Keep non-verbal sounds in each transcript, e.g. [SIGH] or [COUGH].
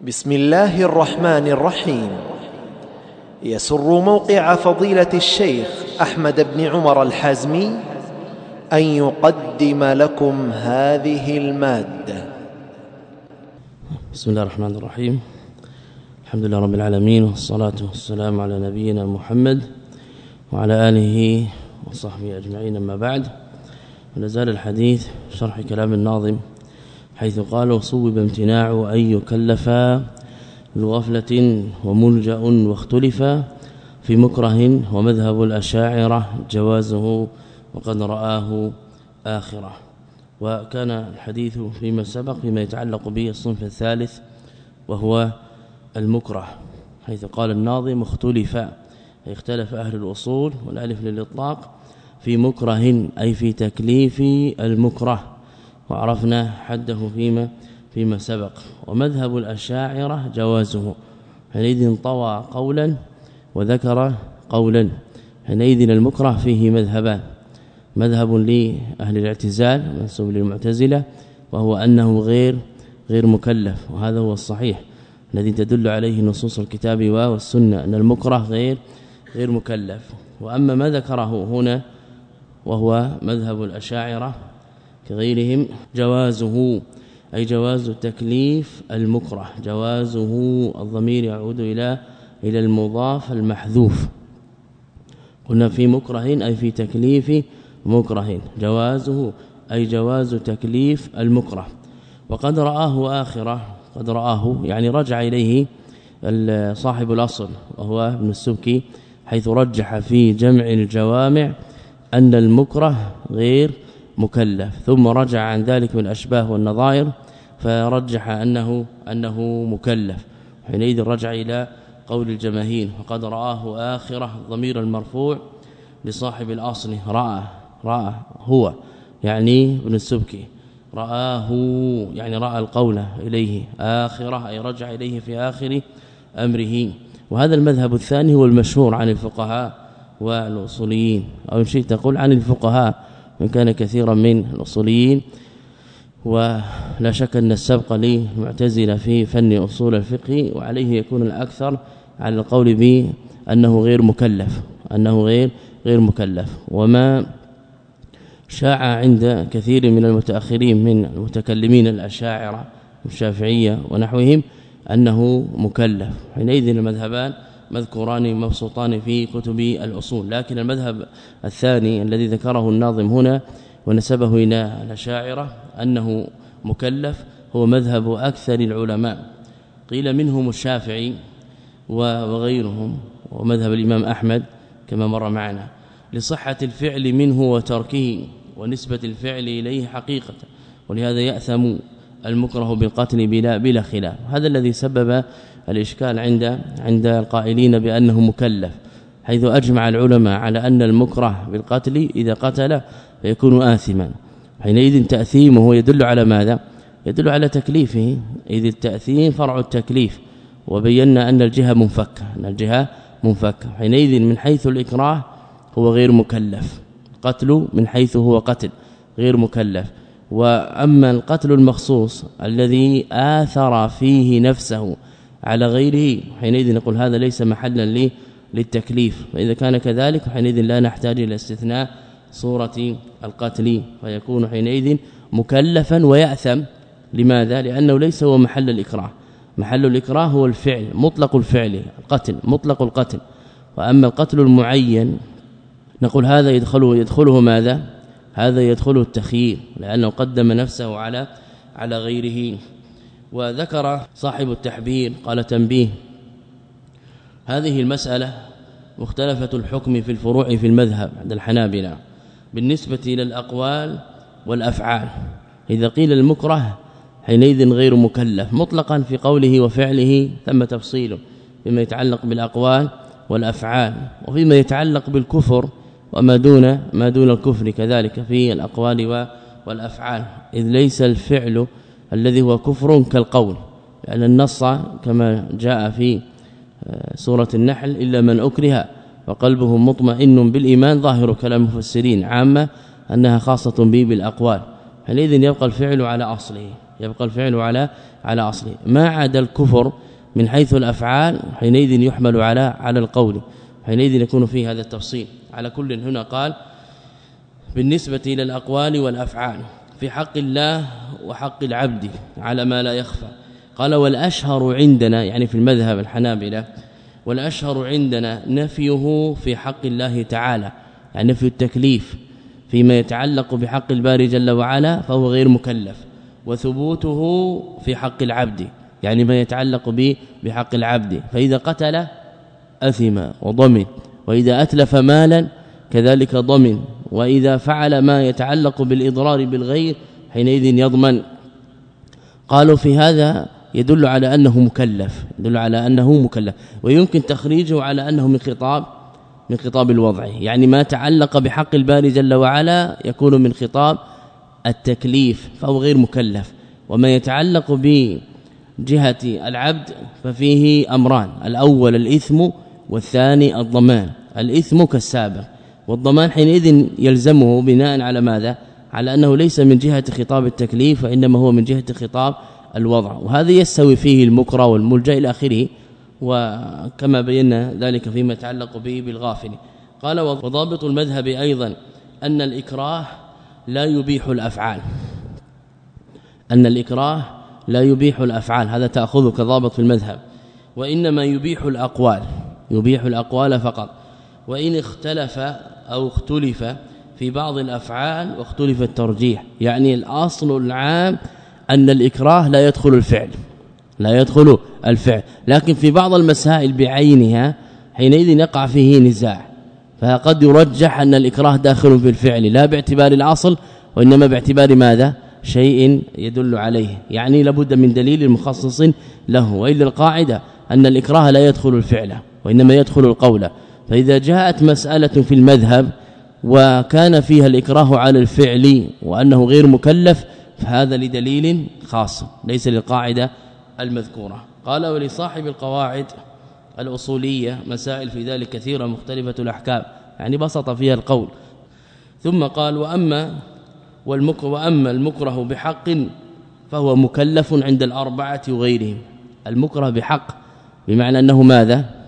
بسم الله الرحمن الرحيم. يسر موقع فضيلة الشيخ أحمد بن عمر الحازمي أن يقدم لكم هذه المادة. بسم الله الرحمن الرحيم. الحمد لله رب العالمين والصلاة والسلام على نبينا محمد وعلى آله وصحبه أجمعين. أما بعد ونزال الحديث شرح كلام الناظم حيث قال وصوب امتناع أن يكلف بغفلة وملجأ واختلف في مكره ومذهب الأشاعرة جوازه وقد رآه آخرة وكان الحديث فيما سبق فيما يتعلق به الصنف الثالث وهو المكره حيث قال الناظم اختلف اختلف أهل الأصول والألف للإطلاق في مكره أي في تكليف المكره وعرفنا حده فيما فيما سبق. ومذهب الأشاعرة جوازه. حينئذ طوى قولا وذكر قولا. حينئذ المكره فيه مذهبان. مذهب لأهل الاعتزال منسوب للمعتزلة وهو أنه غير غير مكلف وهذا هو الصحيح. الذي تدل عليه نصوص الكتاب والسنة أن المكره غير غير مكلف. وأما ما ذكره هنا وهو مذهب الأشاعرة كغيرهم جوازه أي جواز تكليف المكره جوازه الضمير يعود إلى إلى المضاف المحذوف. قلنا في مكره أي في تكليف مكره جوازه أي جواز تكليف المكره. وقد رآه آخرة قد رآه يعني رجع إليه صاحب الأصل وهو ابن السبكي حيث رجح في جمع الجوامع أن المكره غير مكلف. ثم رجع عن ذلك من الأشباه والنظائر فرجح أنه أنه مكلف. حينئذ رجع إلى قول الجماهير وقد رآه آخره ضمير المرفوع لصاحب الأصل راى راى هو. يعني ابن السبكي رآه. يعني رأى القول إليه آخره أي رجع إليه في آخر أمره. وهذا المذهب الثاني هو المشهور عن الفقهاء والأصوليين. أو شيء تقول عن الفقهاء وإن كان كثيرا من الأصوليين ولا شك أن السبق للمعتزله في فن أصول الفقه وعليه يكون الأكثر على القول به انه غير مكلف أنه غير غير مكلف. وما شاع عند كثير من المتأخرين من المتكلمين الأشاعرة والشافعية ونحوهم أنه مكلف. حينئذ المذهبان مذكوران مبسوطان في كتب الأصول. لكن المذهب الثاني الذي ذكره الناظم هنا ونسبه إلى الأشاعرة أنه مكلف هو مذهب أكثر العلماء. قيل منهم الشافعي وغيرهم ومذهب الإمام أحمد كما مر معنا. لصحة الفعل منه وتركه ونسبة الفعل إليه حقيقة ولهذا يأثم المكره بالقتل بلا بلا خلاف. هذا الذي سبب الإشكال عند عند القائلين بأنه مكلف حيث أجمع العلماء على أن المكره بالقتل إذا قتل فيكون آثما. حينئذ تأثيمه يدل على ماذا؟ يدل على تكليفه. إذ التأثيم فرع التكليف وبينا أن الجهة منفكة أن الجهة منفكة. حينئذ من حيث الإكراه هو غير مكلف قتل من حيث هو قتل غير مكلف. وأما القتل المخصوص الذي آثر فيه نفسه على غيره حينئذ نقول هذا ليس محلا لي للتكليف. فاذا كان كذلك حينئذ لا نحتاج إلى استثناء صورة القتل. فيكون حينئذ مكلفا ويأثم. لماذا؟ لأنه ليس هو محل الإكراه. محل الإكراه هو الفعل مطلق الفعل القتل مطلق القتل. وأما القتل المعين نقول هذا يدخله يدخله ماذا؟ هذا يدخله التخيير لأنه قدم نفسه على على غيره. وذكر صاحب التحبير قال تنبيه. هذه المسألة مختلفة الحكم في الفروع في المذهب عند الحنابلة بالنسبة إلى الأقوال والأفعال. إذا قيل المكره حينئذ غير مكلف مطلقا في قوله وفعله ثم تفصيله فيما يتعلق بالأقوال والأفعال وفيما يتعلق بالكفر وما دون ما دون الكفر كذلك في الأقوال والأفعال. إذ ليس الفعل الذي هو كفر كالقول لأن النص كما جاء في آه، سورة النحل إلا من أكره وقلبه مطمئن بالإيمان ظاهر كلام المفسرين عامة أنها خاصة به بالأقوال. حينئذ يبقى الفعل على أصله يبقى الفعل على على أصله. ما عدا الكفر من حيث الأفعال حينئذ يحمل على على القول. حينئذ يكون فيه هذا التفصيل. على كل هنا قال بالنسبة إلى الأقوال والأفعال. في حق الله وحق العبد على ما لا يخفى. قال والأشهر عندنا يعني في المذهب الحنابلة والأشهر عندنا نفيه في حق الله تعالى يعني نفي التكليف فيما يتعلق بحق الباري جل وعلا فهو غير مكلف وثبوته في حق العبد يعني ما يتعلق به بحق العبد. فإذا قتل أثم وضمن وإذا أتلف مالا كذلك ضمن. وإذا فعل ما يتعلق بالإضرار بالغير حينئذ يضمن. قالوا في هذا يدل على أنه مكلف يدل على أنه مكلف. ويمكن تخريجه على أنه من خطاب من خطاب الوضع. يعني ما تعلق بحق الباري جل وعلا يكون من خطاب التكليف فهو غير مكلف. وما يتعلق بجهة العبد ففيه أمران الأول الإثم والثاني الضمان. الإثم كالسابق. والضمان حينئذ يلزمه بناء على ماذا؟ على أنه ليس من جهة خطاب التكليف وإنما هو من جهة خطاب الوضع. وهذا يستوي فيه المكره والملجأ إلى آخره وكما بينا ذلك فيما يتعلق به بالغافل. قال وضابط المذهب أيضا أن الإكراه لا يبيح الأفعال. أن الإكراه لا يبيح الأفعال هذا تاخذه كضابط في المذهب. وإنما يبيح الأقوال يبيح الأقوال فقط. وإن اختلف أو اختلف في بعض الأفعال واختلف الترجيح. يعني الأصل العام أن الإكراه لا يدخل الفعل لا يدخل الفعل. لكن في بعض المسائل بعينها حينئذ يقع فيه نزاع. فقد يرجح أن الإكراه داخل في الفعل لا باعتبار الأصل وإنما باعتبار ماذا؟ شيء يدل عليه. يعني لابد من دليل مخصص له وإلا القاعدة أن الإكراه لا يدخل الفعل وإنما يدخل القول. فإذا جاءت مسألة في المذهب وكان فيها الإكراه على الفعل وأنه غير مكلف فهذا لدليل خاص ليس للقاعدة المذكورة. قال ولصاحب القواعد الأصولية مسائل في ذلك كثيرة مختلفة الأحكام. يعني بسط فيها القول. ثم قال وأما والمكره وأما المكره بحق فهو مكلف عند الأربعة وغيرهم. المكره بحق بمعنى أنه ماذا؟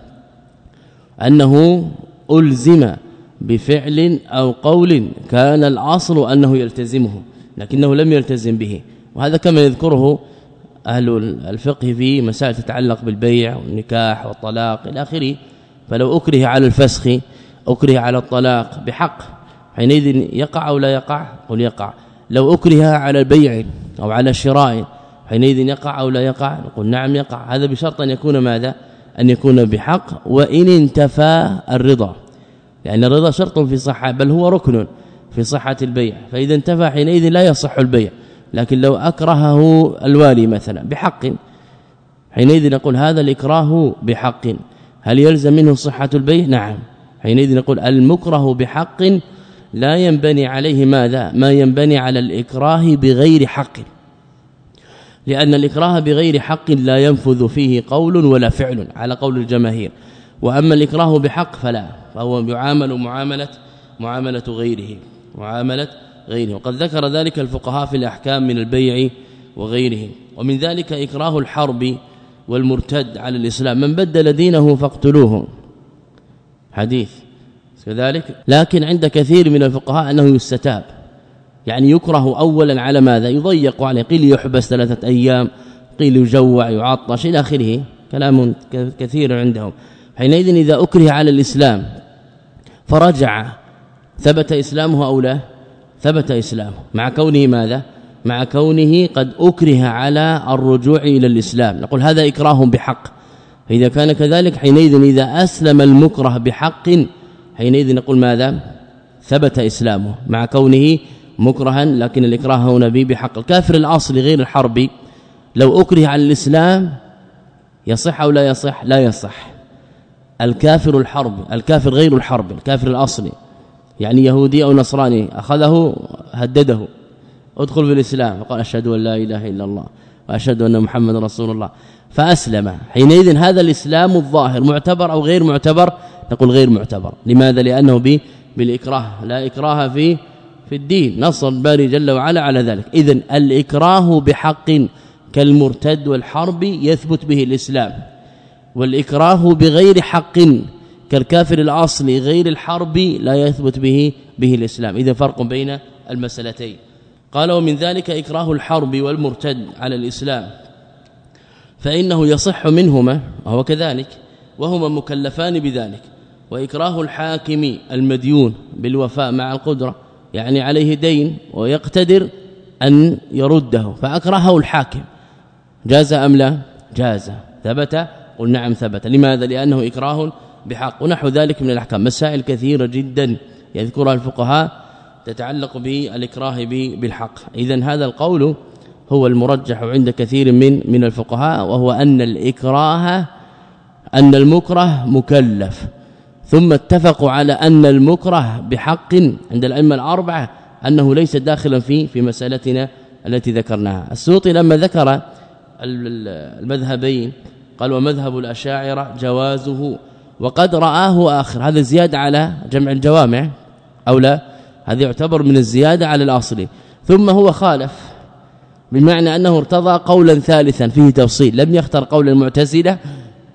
أنه ألزم بفعل أو قول كان الأصل أنه يلتزمه لكنه لم يلتزم به. وهذا كما يذكره أهل الفقه في مسائل تتعلق بالبيع والنكاح والطلاق إلى آخره. فلو أكره على الفسخ أكره على الطلاق بحق حينئذ يقع أو لا يقع؟ قل يقع. لو أكره على البيع أو على الشراء حينئذ يقع أو لا يقع؟ نقول نعم يقع. هذا بشرط أن يكون ماذا؟ أن يكون بحق وإن انتفى الرضا. يعني الرضا شرط في صحة بل هو ركن في صحة البيع. فإذا انتفى حينئذ لا يصح البيع. لكن لو أكرهه الوالي مثلا بحق حينئذ نقول هذا الإكراه بحق. هل يلزم منه صحة البيع؟ نعم. حينئذ نقول المكره بحق لا ينبني عليه ماذا؟ ما ينبني على الإكراه بغير حق. لأن الإكراه بغير حق لا ينفذ فيه قول ولا فعل على قول الجماهير. وأما الإكراه بحق فلا فهو يعامل معاملة معاملة غيره معاملة غيره. وقد ذكر ذلك الفقهاء في الأحكام من البيع وغيره. ومن ذلك إكراه الحرب والمرتد على الإسلام. من بدل دينه فاقتلوه. حديث. كذلك. لكن عند كثير من الفقهاء أنه يستتاب. يعني يكره اولا على ماذا؟ يضيق عليه. قيل يحبس ثلاثة أيام قيل يجوع يعطش إلى آخره كلام كثير عندهم. حينئذ إذا أكره على الإسلام فرجع ثبت إسلامه أو لا؟ ثبت إسلامه. مع كونه ماذا؟ مع كونه قد أكره على الرجوع إلى الإسلام. نقول هذا إكراه بحق. فإذا كان كذلك حينئذ إذا أسلم المكره بحق حينئذ نقول ماذا؟ ثبت إسلامه. مع كونه مكرها لكن الإكراه هنا به بحق. الكافر الأصلي غير الحربي لو أكره على الإسلام يصح أو لا يصح؟ لا يصح. الكافر الحرب الكافر غير الحرب الكافر الأصلي يعني يهودي أو نصراني أخذه هدده. ادخل في الإسلام. فقال أشهد أن لا إله إلا الله وأشهد أن محمد رسول الله. فأسلم. حينئذ هذا الإسلام الظاهر معتبر أو غير معتبر؟ نقول غير معتبر. لماذا؟ لأنه بالإكراه. لا إكراه في في الدين. نص الباري جل وعلا على ذلك. اذا الإكراه بحق كالمرتد والحرب يثبت به الإسلام. والإكراه بغير حق كالكافر الاصلي غير الحرب لا يثبت به به الإسلام. اذا فرق بين المسألتين. قال ومن ذلك إكراه الحرب والمرتد على الإسلام. فإنه يصح منهما وهو كذلك وهما مكلفان بذلك. وإكراه الحاكم المديون بالوفاء مع القدرة يعني عليه دين ويقتدر أن يرده فأكرهه الحاكم. جاز أم لا؟ جاز. ثبت؟ قل نعم ثبت. لماذا؟ لأنه إكراه بحق. ونحو ذلك من الأحكام. مسائل كثيرة جدا يذكرها الفقهاء تتعلق بالإكراه بالحق. اذا هذا القول هو المرجح عند كثير من من الفقهاء وهو أن الإكراه أن المكره مكلف. ثم اتفقوا على أن المكره بحق عند الأئمة الأربعة أنه ليس داخلا في في مسألتنا التي ذكرناها. السوطي لما ذكر المذهبين قال ومذهب الأشاعرة جوازه وقد رآه آخر. هذا زيادة على جمع الجوامع أو لا؟ هذا يعتبر من الزيادة على الأصل. ثم هو خالف بمعنى أنه ارتضى قولا ثالثا فيه تفصيل. لم يختر قول المعتزله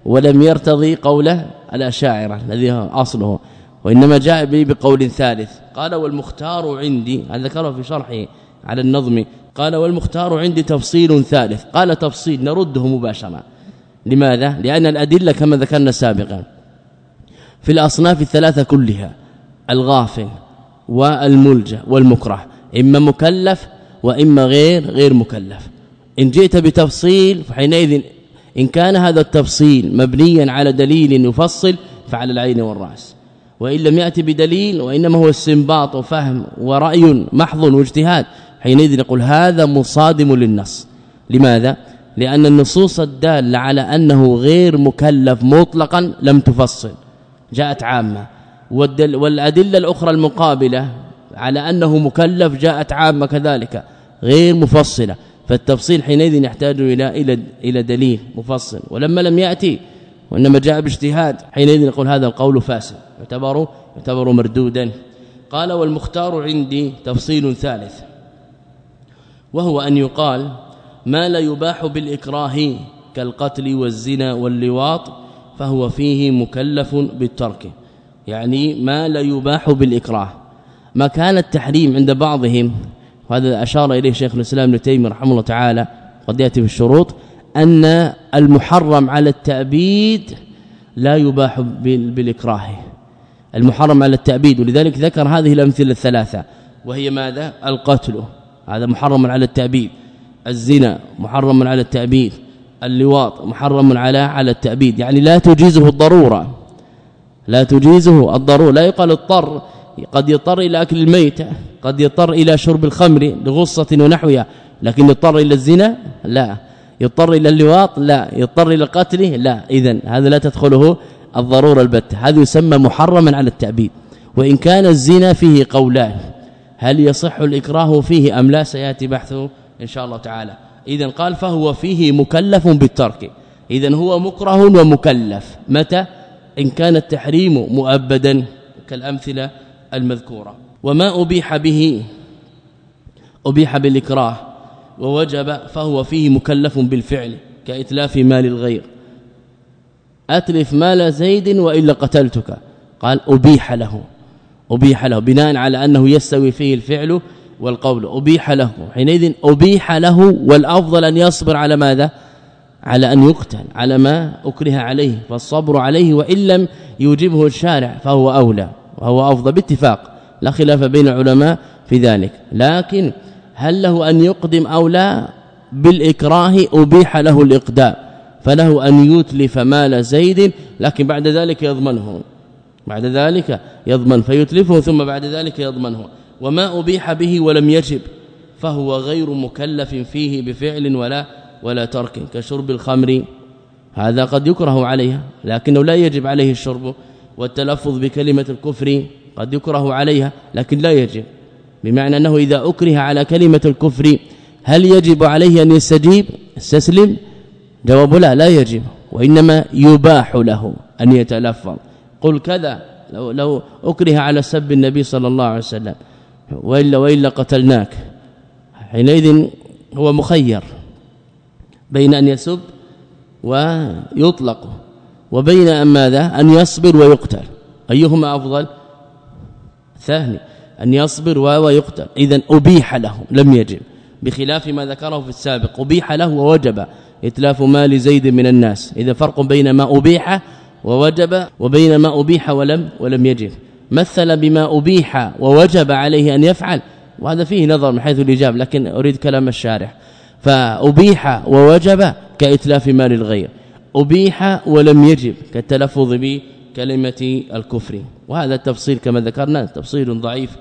ولم يرتضي قول الأشاعرة الذي أصله وإنما جاء به بقول ثالث قال والمختار عندي هذا ذكره في شرحه على النظم قال والمختار عندي تفصيل ثالث قال تفصيل نرده مباشرة. لماذا؟ لأن الأدلة كما ذكرنا سابقا في الأصناف الثلاثة كلها الغافل والملجأ والمكره إما مكلف وإما غير غير مكلف. إن جئت بتفصيل فحينئذ إن كان هذا التفصيل مبنيا على دليل يفصل فعلى العين والرأس. وإن لم يأتي بدليل وإنما هو استنباط وفهم ورأي محض واجتهاد حينئذ نقول هذا مصادم للنص. لماذا؟ لأن النصوص الدالة على أنه غير مكلف مطلقا لم تفصل. جاءت عامة. والأدلة الأخرى المقابلة على أنه مكلف جاءت عامة كذلك. غير مفصلة. فالتفصيل حينئذ يحتاج إلى إلى إلى دليل مفصل ولما لم يأتي وإنما جاء باجتهاد حينئذ نقول هذا القول فاسد يعتبر يعتبر مردودا. قال والمختار عندي تفصيل ثالث وهو أن يقال ما لا يباح بالإكراه كالقتل والزنا واللواط فهو فيه مكلف بالترك يعني ما لا يباح بالإكراه. ما كان التحريم عند بعضهم وهذا أشار إليه شيخ الإسلام ابن تيمية رحمه الله تعالى قد يأتي الشروط أن المحرم على التأبيد لا يباح بالإكراه. المحرم على التأبيد ولذلك ذكر هذه الأمثلة الثلاثة وهي ماذا؟ القتل. هذا محرم على التأبيد. الزنا محرم على التأبيد. اللواط محرم على على التأبيد. يعني لا تجيزه الضرورة. لا تجيزه الضرورة. لا يقال اضطر. قد يضطر إلى أكل الميت قد يضطر إلى شرب الخمر لغصه ونحوها لكن يضطر إلى الزنا؟ لا. يضطر إلى اللواط؟ لا. يضطر إلى القتل لا. اذا هذا لا تدخله الضرورة البتة. هذا يسمى محرما على التعبيد وإن كان الزنا فيه قولان هل يصح الإكراه فيه أم لا؟ سيأتي بحثه إن شاء الله تعالى. اذا قال فهو فيه مكلف بالترك. اذا هو مكره ومكلف. متى؟ إن كان التحريم مؤبدا كالأمثلة المذكورة. وما أبيح به أبيح بالإكراه ووجب فهو فيه مكلف بالفعل كإتلاف مال الغير. أتلف مال زيد وإلا قتلتك. قال أبيح له أبيح له بناء على أنه يستوي فيه الفعل والقول. أبيح له حينئذ أبيح له والأفضل أن يصبر على ماذا؟ على أن يقتل على ما أكره عليه فالصبر عليه وإن لم يوجبه الشارع فهو أولى. وهو أفضل باتفاق لا خلاف بين العلماء في ذلك. لكن هل له أن يقدم أو لا؟ بالإكراه أبيح له الاقدام فله أن يتلف مال زيد لكن بعد ذلك يضمنه. بعد ذلك يضمن فيتلفه ثم بعد ذلك يضمنه. وما أبيح به ولم يجب فهو غير مكلف فيه بفعل ولا ولا ترك كشرب الخمر. هذا قد يكره عليها لكنه لا يجب عليه الشرب. والتلفظ بكلمة الكفر قد يكره عليها لكن لا يجب. بمعنى أنه إذا أكره على كلمة الكفر هل يجب عليه أن يستجيب؟ يستسلم؟ جواب لا لا يجب وإنما يباح له أن يتلفظ. قل كذا لو لو أكره على سب النبي صلى الله عليه وسلم وإلا وإلا قتلناك. حينئذ هو مخير بين أن يسب ويطلق. وبين أن ماذا؟ أن يصبر ويقتل. أيهما أفضل؟ ثاني أن يصبر ويقتل. اذا أبيح له لم يجب. بخلاف ما ذكره في السابق أبيح له ووجب إتلاف مال زيد من الناس. إذا فرق بين ما أبيح ووجب وبين ما أبيح ولم ولم يجب. مثل بما أبيح ووجب عليه أن يفعل. وهذا فيه نظر من حيث الاجاب لكن أريد كلام الشارح. فأبيح ووجب كإتلاف مال الغير. أبيح ولم يجب كالتلفظ بكلمة الكفر. وهذا التفصيل كما ذكرنا تفصيل ضعيف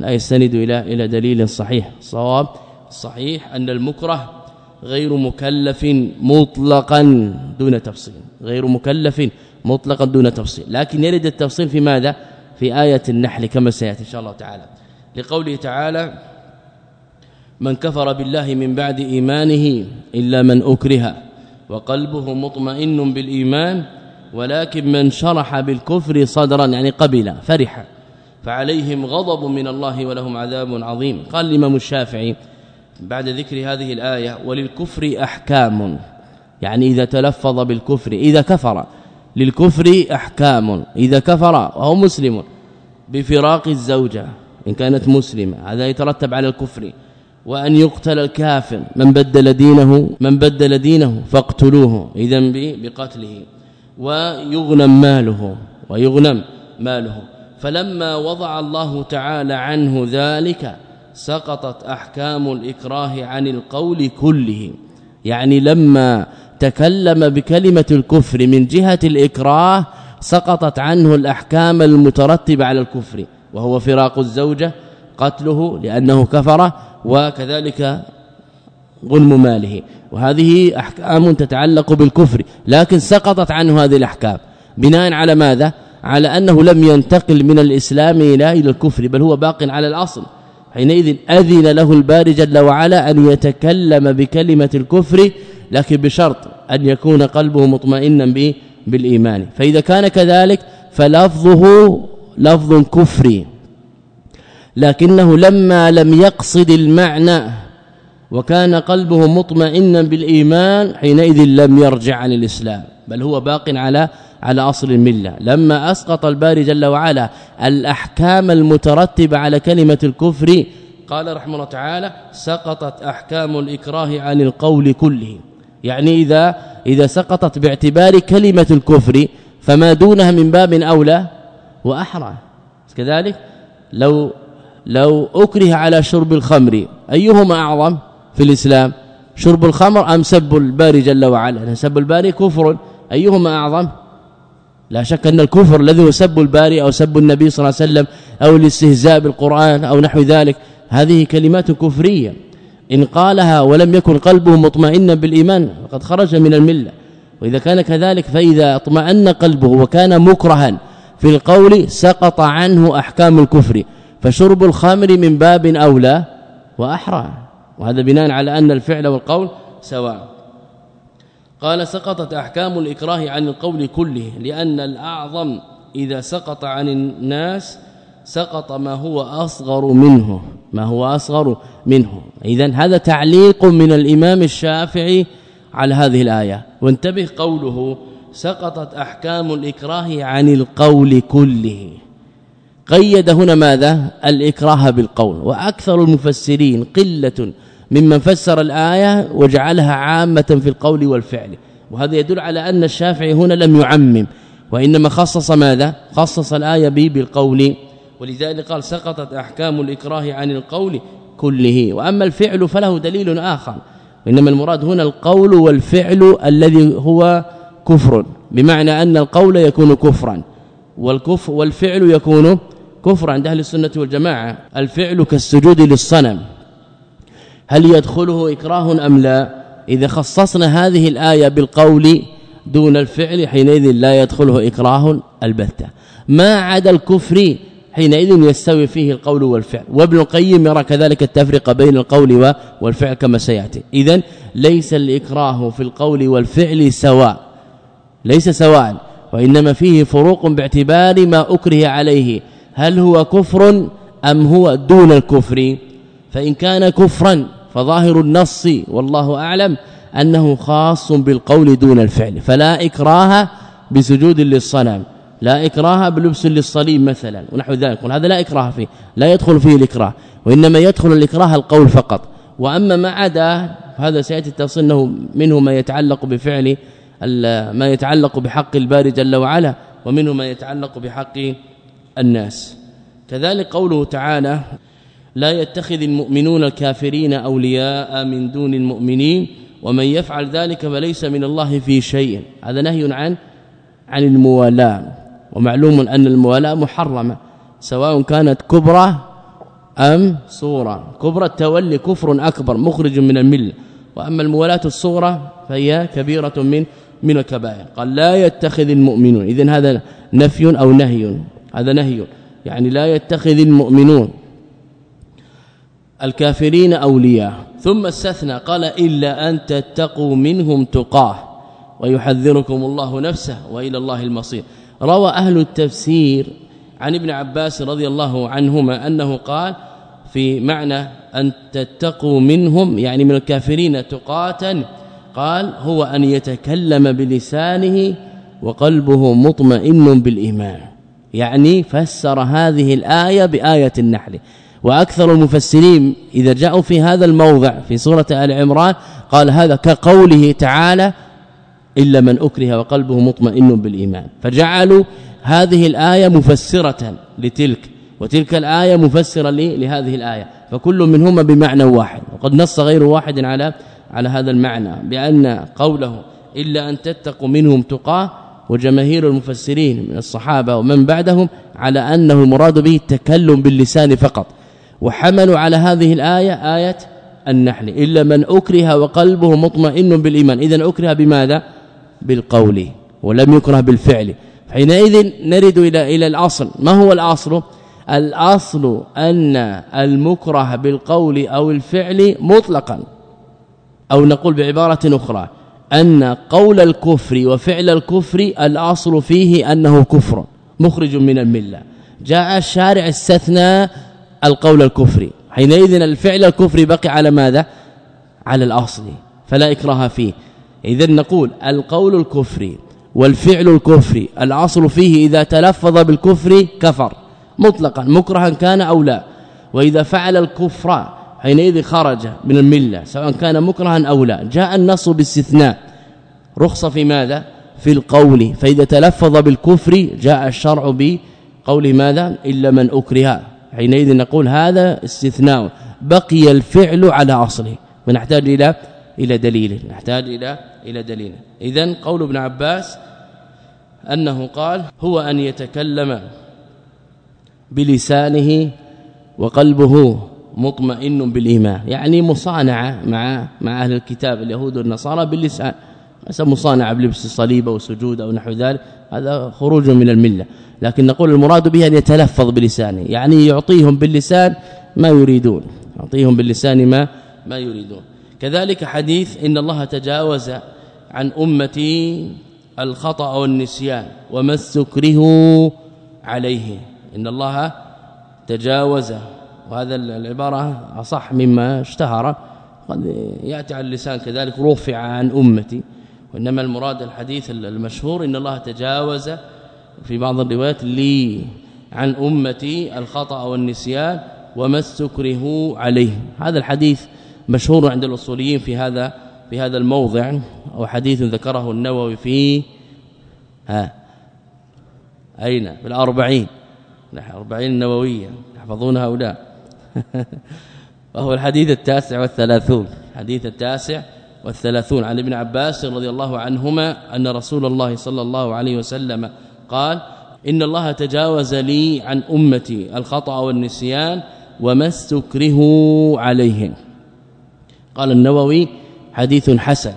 لا يستند إلى إلى دليل صحيح. صواب صحيح أن المكره غير مكلف مطلقا دون تفصيل. غير مكلف مطلقا دون تفصيل. لكن يرد التفصيل في ماذا؟ في آية النحل كما سيأتي إن شاء الله تعالى. لقوله تعالى من كفر بالله من بعد إيمانه إلا من أكره وقلبه مطمئن بالإيمان ولكن من شرح بالكفر صدرا يعني قبل فرح. فعليهم غضب من الله ولهم عذاب عظيم. قال الإمام الشافعي بعد ذكر هذه الآية وللكفر أحكام. يعني إذا تلفظ بالكفر إذا كفر. للكفر أحكام. إذا كفر وهو مسلم. بفراق الزوجة إن كانت مسلمة. هذا يترتب على الكفر. وأن يقتل الكافر. من بدل دينه من بدل دينه فاقتلوه. اذا بقتله. ويغنم ماله ويغنم ماله. فلما وضع الله تعالى عنه ذلك سقطت أحكام الإكراه عن القول كله. يعني لما تكلم بكلمة الكفر من جهة الإكراه سقطت عنه الأحكام المترتبة على الكفر. وهو فراق الزوجة قتله لأنه كفر وكذلك غنم ماله. وهذه أحكام تتعلق بالكفر لكن سقطت عنه هذه الأحكام. بناء على ماذا؟ على أنه لم ينتقل من الإسلام إلى إلى الكفر بل هو باق على الأصل. حينئذ أذن له الباري جل وعلا أن يتكلم بكلمة الكفر لكن بشرط أن يكون قلبه مطمئنا به بالإيمان. فإذا كان كذلك فلفظه لفظ كفري لكنه لما لم يقصد المعنى وكان قلبه مطمئنا بالإيمان حينئذ لم يرجع عن الإسلام بل هو باق على على أصل الملة. لما أسقط الباري جل وعلا الأحكام المترتبة على كلمة الكفر قال رحمه الله تعالى سقطت أحكام الإكراه عن القول كله. يعني إذا إذا سقطت باعتبار كلمة الكفر فما دونها من باب أولى وأحرى. كذلك لو لو أكره على شرب الخمر أيهما أعظم في الإسلام؟ شرب الخمر أم سب الباري جل وعلا؟ سب الباري كفر. أيهما أعظم؟ لا شك أن الكفر الذي هو سب الباري أو سب النبي صلى الله عليه وسلم أو الاستهزاء بالقرآن أو نحو ذلك هذه كلمات كفرية. إن قالها ولم يكن قلبه مطمئنا بالإيمان فقد خرج من الملة. وإذا كان كذلك فإذا اطمأن قلبه وكان مكرها في القول سقط عنه أحكام الكفر. فشرب الخمر من باب أولى وأحرى. وهذا بناء على أن الفعل والقول سواء. قال سقطت أحكام الإكراه عن القول كله لأن الأعظم إذا سقط عن الناس سقط ما هو أصغر منه ما هو أصغر منه. إذا هذا تعليق من الإمام الشافعي على هذه الآية. وانتبه قوله سقطت أحكام الإكراه عن القول كله. قيد هنا ماذا؟ الإكراه بالقول. وأكثر المفسرين قلة ممن فسر الآية وجعلها عامة في القول والفعل. وهذا يدل على أن الشافعي هنا لم يعمم. وإنما خصص ماذا؟ خصص الآية به بالقول. ولذلك قال سقطت أحكام الإكراه عن القول كله. وأما الفعل فله دليل آخر. وإنما المراد هنا القول والفعل الذي هو كفر. بمعنى أن القول يكون كفرا والكفر والفعل يكون كفرا عند أهل السنة والجماعة. الفعل كالسجود للصنم. هل يدخله إكراه أم لا؟ إذا خصصنا هذه الآية بالقول دون الفعل حينئذ لا يدخله إكراه البتة. ما عدا الكفر حينئذ يستوي فيه القول والفعل. وابن القيم يرى كذلك التفرقه بين القول والفعل كما سيأتي. اذا ليس الإكراه في القول والفعل سواء. ليس سواء وإنما فيه فروق باعتبار ما أكره عليه. هل هو كفر أم هو دون الكفر؟ فإن كان كفرا فظاهر النص والله أعلم أنه خاص بالقول دون الفعل فلا إكراه بسجود للصنم لا إكراه بلبس للصليب مثلا ونحو ذلك وهذا لا إكراه فيه لا يدخل فيه الإكراه وإنما يدخل الإكراه القول فقط. وأما ما عدا هذا سيأتي التفصيل إنه منه ما يتعلق بفعل ما يتعلق بحق الباري جل وعلا ومنه ما يتعلق بحق الناس. كذلك قوله تعالى لا يتخذ المؤمنون الكافرين أولياء من دون المؤمنين ومن يفعل ذلك فليس من الله في شيء. هذا نهي عن عن الموالاة. ومعلوم أن الموالاة محرمة سواء كانت كبرى أم صوره كبرى التولي كفر أكبر مخرج من الملة. وأما الموالاة الصغرى فهي كبيرة من من الكبائر. قال لا يتخذ المؤمنون. اذا هذا نفي أو نهي. هذا نهي. يعني لا يتخذ المؤمنون الكافرين أولياء. ثم استثنى قال إلا أن تتقوا منهم تقاه ويحذركم الله نفسه وإلى الله المصير. روى أهل التفسير عن ابن عباس رضي الله عنهما أنه قال في معنى أن تتقوا منهم يعني من الكافرين تقاتا قال هو أن يتكلم بلسانه وقلبه مطمئن بالإيمان. يعني فسر هذه الآية بآية النحل. وأكثر المفسرين إذا جاءوا في هذا الموضع في سورة آل عمران قال هذا كقوله تعالى إلا من أكره وقلبه مطمئن بالإيمان. فجعلوا هذه الآية مفسرة لتلك وتلك الآية مفسرة لهذه الآية. فكل منهما بمعنى واحد. وقد نص غير واحد على على هذا المعنى بأن قوله إلا أن تتقوا منهم تقاه وجماهير المفسرين من الصحابة ومن بعدهم على أنه المراد به التكلم باللسان فقط. وحملوا على هذه الآية آية النحل. إلا من أكره وقلبه مطمئن بالإيمان. إذا أكره بماذا؟ بالقول ولم يكره بالفعل. حينئذ نرد إلى إلى الأصل. ما هو الأصل؟ الأصل أن المكره بالقول أو الفعل مطلقا. أو نقول بعبارة أخرى. أن قول الكفر وفعل الكفر الأصل فيه أنه كفر مخرج من الملة. جاء الشارع استثنى القول الكفري حينئذ الفعل الكفري بقي على ماذا؟ على الأصل فلا إكراه فيه. إذا نقول القول الكفري والفعل الكفري الأصل فيه إذا تلفظ بالكفر كفر مطلقا مكرها كان أو لا. وإذا فعل الكفر حينئذ خرج من الملة سواء كان مكرها أو لا. جاء النص باستثناء. رخصه في ماذا؟ في القول. فإذا تلفظ بالكفر جاء الشرع بقول ماذا؟ إلا من أكره. حينئذ نقول هذا استثناء. بقي الفعل على أصله. ونحتاج إلى إلى دليل. نحتاج إلى إلى دليل. اذا قول ابن عباس أنه قال هو أن يتكلم بلسانه وقلبه. مطمئن بالإيمان. يعني مصانعة مع مع أهل الكتاب اليهود والنصارى باللسان. مثلا مصانعة بلبس الصليب أو سجود أو نحو ذلك. هذا خروج من الملة. لكن نقول المراد به أن يتلفظ بلسانه. يعني يعطيهم باللسان ما يريدون. يعطيهم باللسان ما ما يريدون. كذلك حديث إن الله تجاوز عن امتي الخطأ والنسيان وما عليه. إن الله تجاوز وهذا العبارة أصح مما اشتهر. قد يأتي على اللسان كذلك رفع عن أمتي. وإنما المراد الحديث المشهور إن الله تجاوز في بعض الروايات لي عن أمتي الخطأ والنسيان وما استكرهوا عليه. هذا الحديث مشهور عند الأصوليين في هذا في هذا الموضع. أو حديث ذكره النووي في ها. أين؟ في الأربعين. نحن 40 النوويه يحفظون هؤلاء. [LAUGHS] وهو الحديث التاسع والثلاثون. حديث التاسع والثلاثون. عن ابن عباس رضي الله عنهما أن رسول الله صلى الله عليه وسلم قال إن الله تجاوز لي عن أمتي الخطأ والنسيان وما استكرهوا عليه قال النووي حديث حسن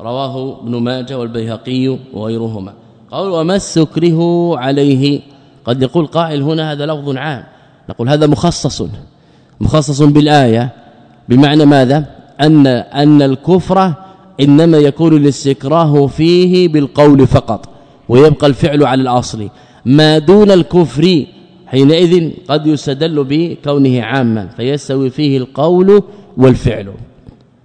رواه ابن ماجه والبيهقي وغيرهما. قال وما استكرهوا عليه. قد يقول قائل هنا هذا لفظ عام. نقول هذا مخصص. مخصص بالآية. بمعنى ماذا؟ أن أن الكفر إنما يكون الاستكراه فيه بالقول فقط ويبقى الفعل على الأصل. ما دون الكفر حينئذ قد يستدل بكونه عاما فيستوي فيه القول والفعل.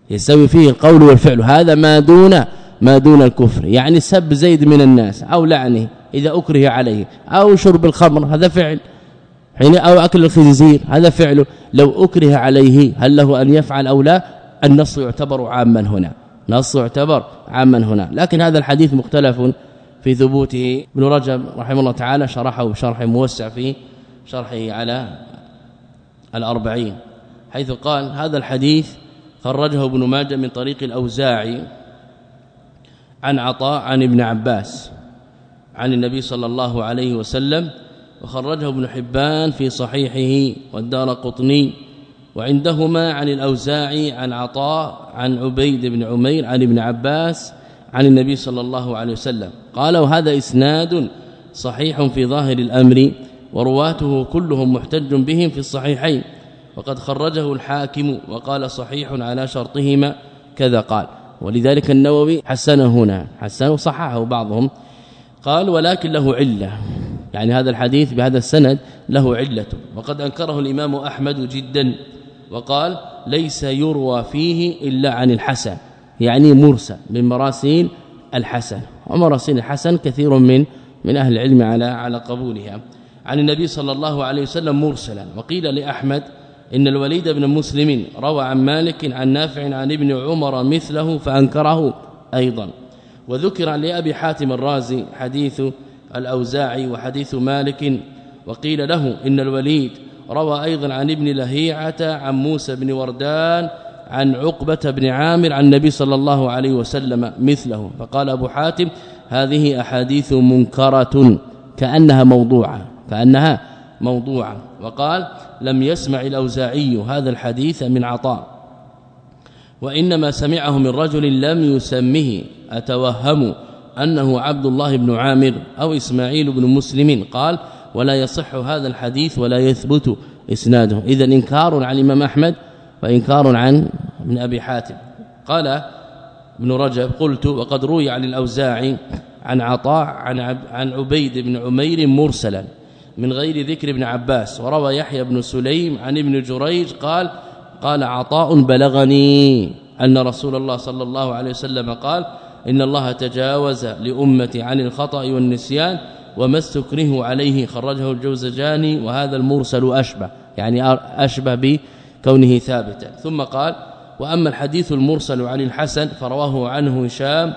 يستوي فيه القول والفعل. هذا ما دون ما دون الكفر. يعني سب زيد من الناس أو لعنه إذا أكره عليه أو شرب الخمر هذا فعل. حين أو أكل الخنزير هذا فعله لو أكره عليه هل له أن يفعل أو لا؟ النص يعتبر عاما هنا. نص يعتبر عاما هنا. لكن هذا الحديث مختلف في ثبوته. ابن رجب رحمه الله تعالى شرحه بشرح موسع في شرحه على الأربعين حيث قال هذا الحديث خرجه ابن ماجه من طريق الأوزاعي عن عطاء عن ابن عباس عن النبي صلى الله عليه وسلم وخرجه ابن حبان في صحيحه والدار قطني وعندهما عن الأوزاعي عن عطاء عن عبيد بن عمير عن ابن عباس عن النبي صلى الله عليه وسلم. قال وهذا إسناد صحيح في ظاهر الأمر ورواته كلهم محتج بهم في الصحيحين. وقد خرجه الحاكم وقال صحيح على شرطهما كذا قال. ولذلك النووي حسنه هنا حسنه صححه بعضهم. قال ولكن له علة. يعني هذا الحديث بهذا السند له علة. وقد أنكره الإمام أحمد جدا وقال ليس يروى فيه إلا عن الحسن يعني مرسل من مراسيل الحسن ومراسيل الحسن كثير من من أهل العلم على على قبولها. عن النبي صلى الله عليه وسلم مرسلا وقيل لأحمد إن الوليد بن مسلم روى عن مالك عن نافع عن ابن عمر مثله فأنكره أيضا. وذكر لأبي حاتم الرازي حديث الأوزاعي وحديث مالك وقيل له إن الوليد روى أيضا عن ابن لهيعة عن موسى بن وردان عن عقبة بن عامر عن النبي صلى الله عليه وسلم مثله. فقال أبو حاتم هذه أحاديث منكرة كأنها موضوعة كأنها موضوعة. وقال لم يسمع الأوزاعي هذا الحديث من عطاء وإنما سمعه من رجل لم يسمه أتوهم أنه عبد الله بن عامر أو إسماعيل بن مسلم قال ولا يصح هذا الحديث ولا يثبت إسناده. إذا إنكار عن الإمام أحمد وإنكار عن ابن أبي حاتم. قال ابن رجب قلت وقد روي عن الأوزاعي عن عطاء عن عن عبيد بن عمير مرسلا من غير ذكر ابن عباس وروى يحيى بن سليم عن ابن جريج قال قال عطاء بلغني أن رسول الله صلى الله عليه وسلم قال إن الله تجاوز لأمتي عن الخطأ والنسيان وما استكره عليه خرجه الجوزجاني وهذا المرسل أشبه يعني أشبه بكونه ثابتا. ثم قال وأما الحديث المرسل عن الحسن فرواه عنه هشام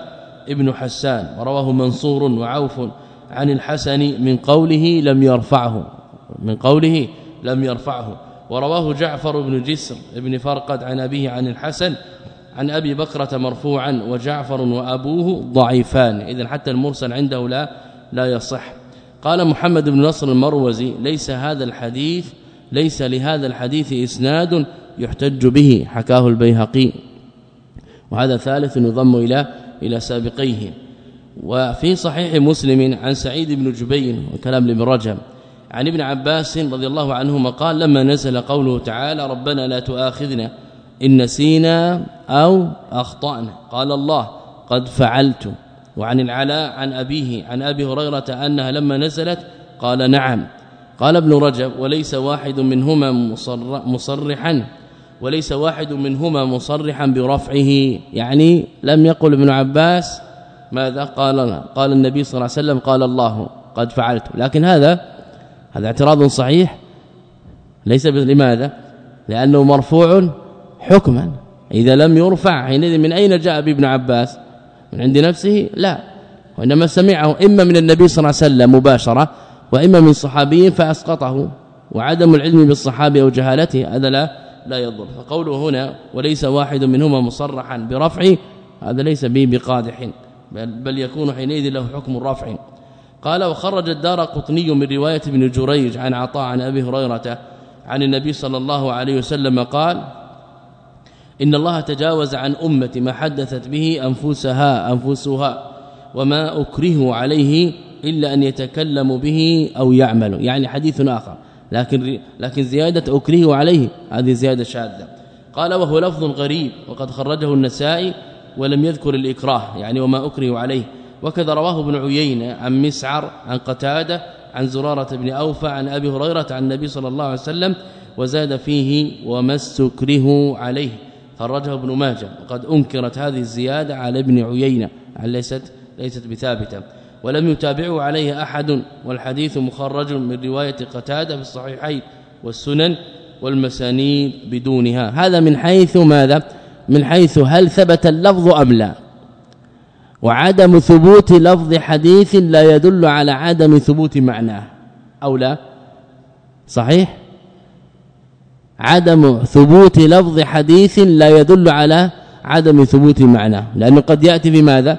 ابن حسان ورواه منصور وعوف عن الحسن من قوله لم يرفعه من قوله لم يرفعه. ورواه جعفر بن جسر ابن فرقد عن أبيه عن الحسن عن أبي بكرة مرفوعا وجعفر وأبوه ضعيفان. إذا حتى المرسل عنده لا لا يصح. قال محمد بن نصر المروزي ليس هذا الحديث ليس لهذا الحديث إسناد يحتج به. حكاه البيهقي. وهذا ثالث يضم إلى إلى سابقيه. وفي صحيح مسلم عن سعيد بن جبير وكلام لابن رجب. عن ابن عباس رضي الله عنهما قال لما نزل قوله تعالى ربنا لا تؤاخذنا إن نسينا أو أخطأنا. قال الله قد فعلت. وعن العلاء عن أبيه عن أبي هريرة أنها لما نزلت قال نعم. قال ابن رجب وليس واحد منهما مصرحا. وليس واحد منهما مصرحا برفعه. يعني لم يقل ابن عباس ماذا قال قال النبي صلى الله عليه وسلم قال الله قد فعلت. لكن هذا هذا اعتراض صحيح. ليس لماذا لأنه مرفوع حكما. إذا لم يرفع حينئذ من أين جاء ابن عباس؟ من عند نفسه؟ لا. وإنما سمعه إما من النبي صلى الله عليه وسلم مباشرة وإما من صحابي فأسقطه. وعدم العلم بالصحابة أو جهالته هذا لا لا يضر. فقوله هنا وليس واحد منهما مصرحا برفع هذا ليس به بقادح بل, بل يكون حينئذ له حكم الرفع قال وخرج الدار قطني من رواية ابن جريج عن عطاء عن أبي هريرة عن النبي صلى الله عليه وسلم قال إن الله تجاوز عن أمة ما حدثت به أنفسها أنفسها وما أكره عليه إلا أن يتكلم به أو يعمل يعني حديث آخر. لكن لكن زيادة أكره عليه هذه زيادة شاذة. قال وهو لفظ غريب وقد خرجه النسائي ولم يذكر الإكراه. يعني وما أكره عليه. وكذا رواه ابن عيينة عن مسعر عن قتادة عن زرارة بن أوفى عن أبي هريرة عن النبي صلى الله عليه وسلم وزاد فيه وما استكره عليه. خرجه ابن ماجه. وقد أنكرت هذه الزيادة على ابن عيينة ليست ليست بثابتة. ولم يتابعه عليه أحد والحديث مخرج من رواية قتادة في الصحيحين والسنن والمسانيد بدونها. هذا من حيث ماذا؟ من حيث هل ثبت اللفظ أم لا. وعدم ثبوت لفظ حديث لا يدل على عدم ثبوت معناه. أو لا؟ صحيح؟ عدم ثبوت لفظ حديث لا يدل على عدم ثبوت معناه لأنه قد يأتي في ماذا؟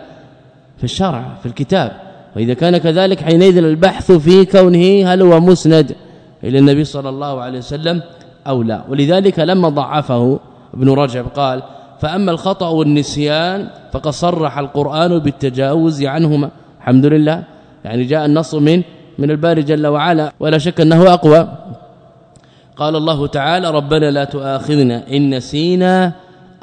في الشرع في الكتاب. وإذا كان كذلك حينئذ البحث في كونه هل هو مسند إلى النبي صلى الله عليه وسلم أو لا. ولذلك لما ضعفه ابن رجب قال فأما الخطأ والنسيان فقد صرح القرآن بالتجاوز عنهما. الحمد لله. يعني جاء النص من من الباري جل وعلا ولا شك أنه أقوى. قال الله تعالى ربنا لا تؤاخذنا إن نسينا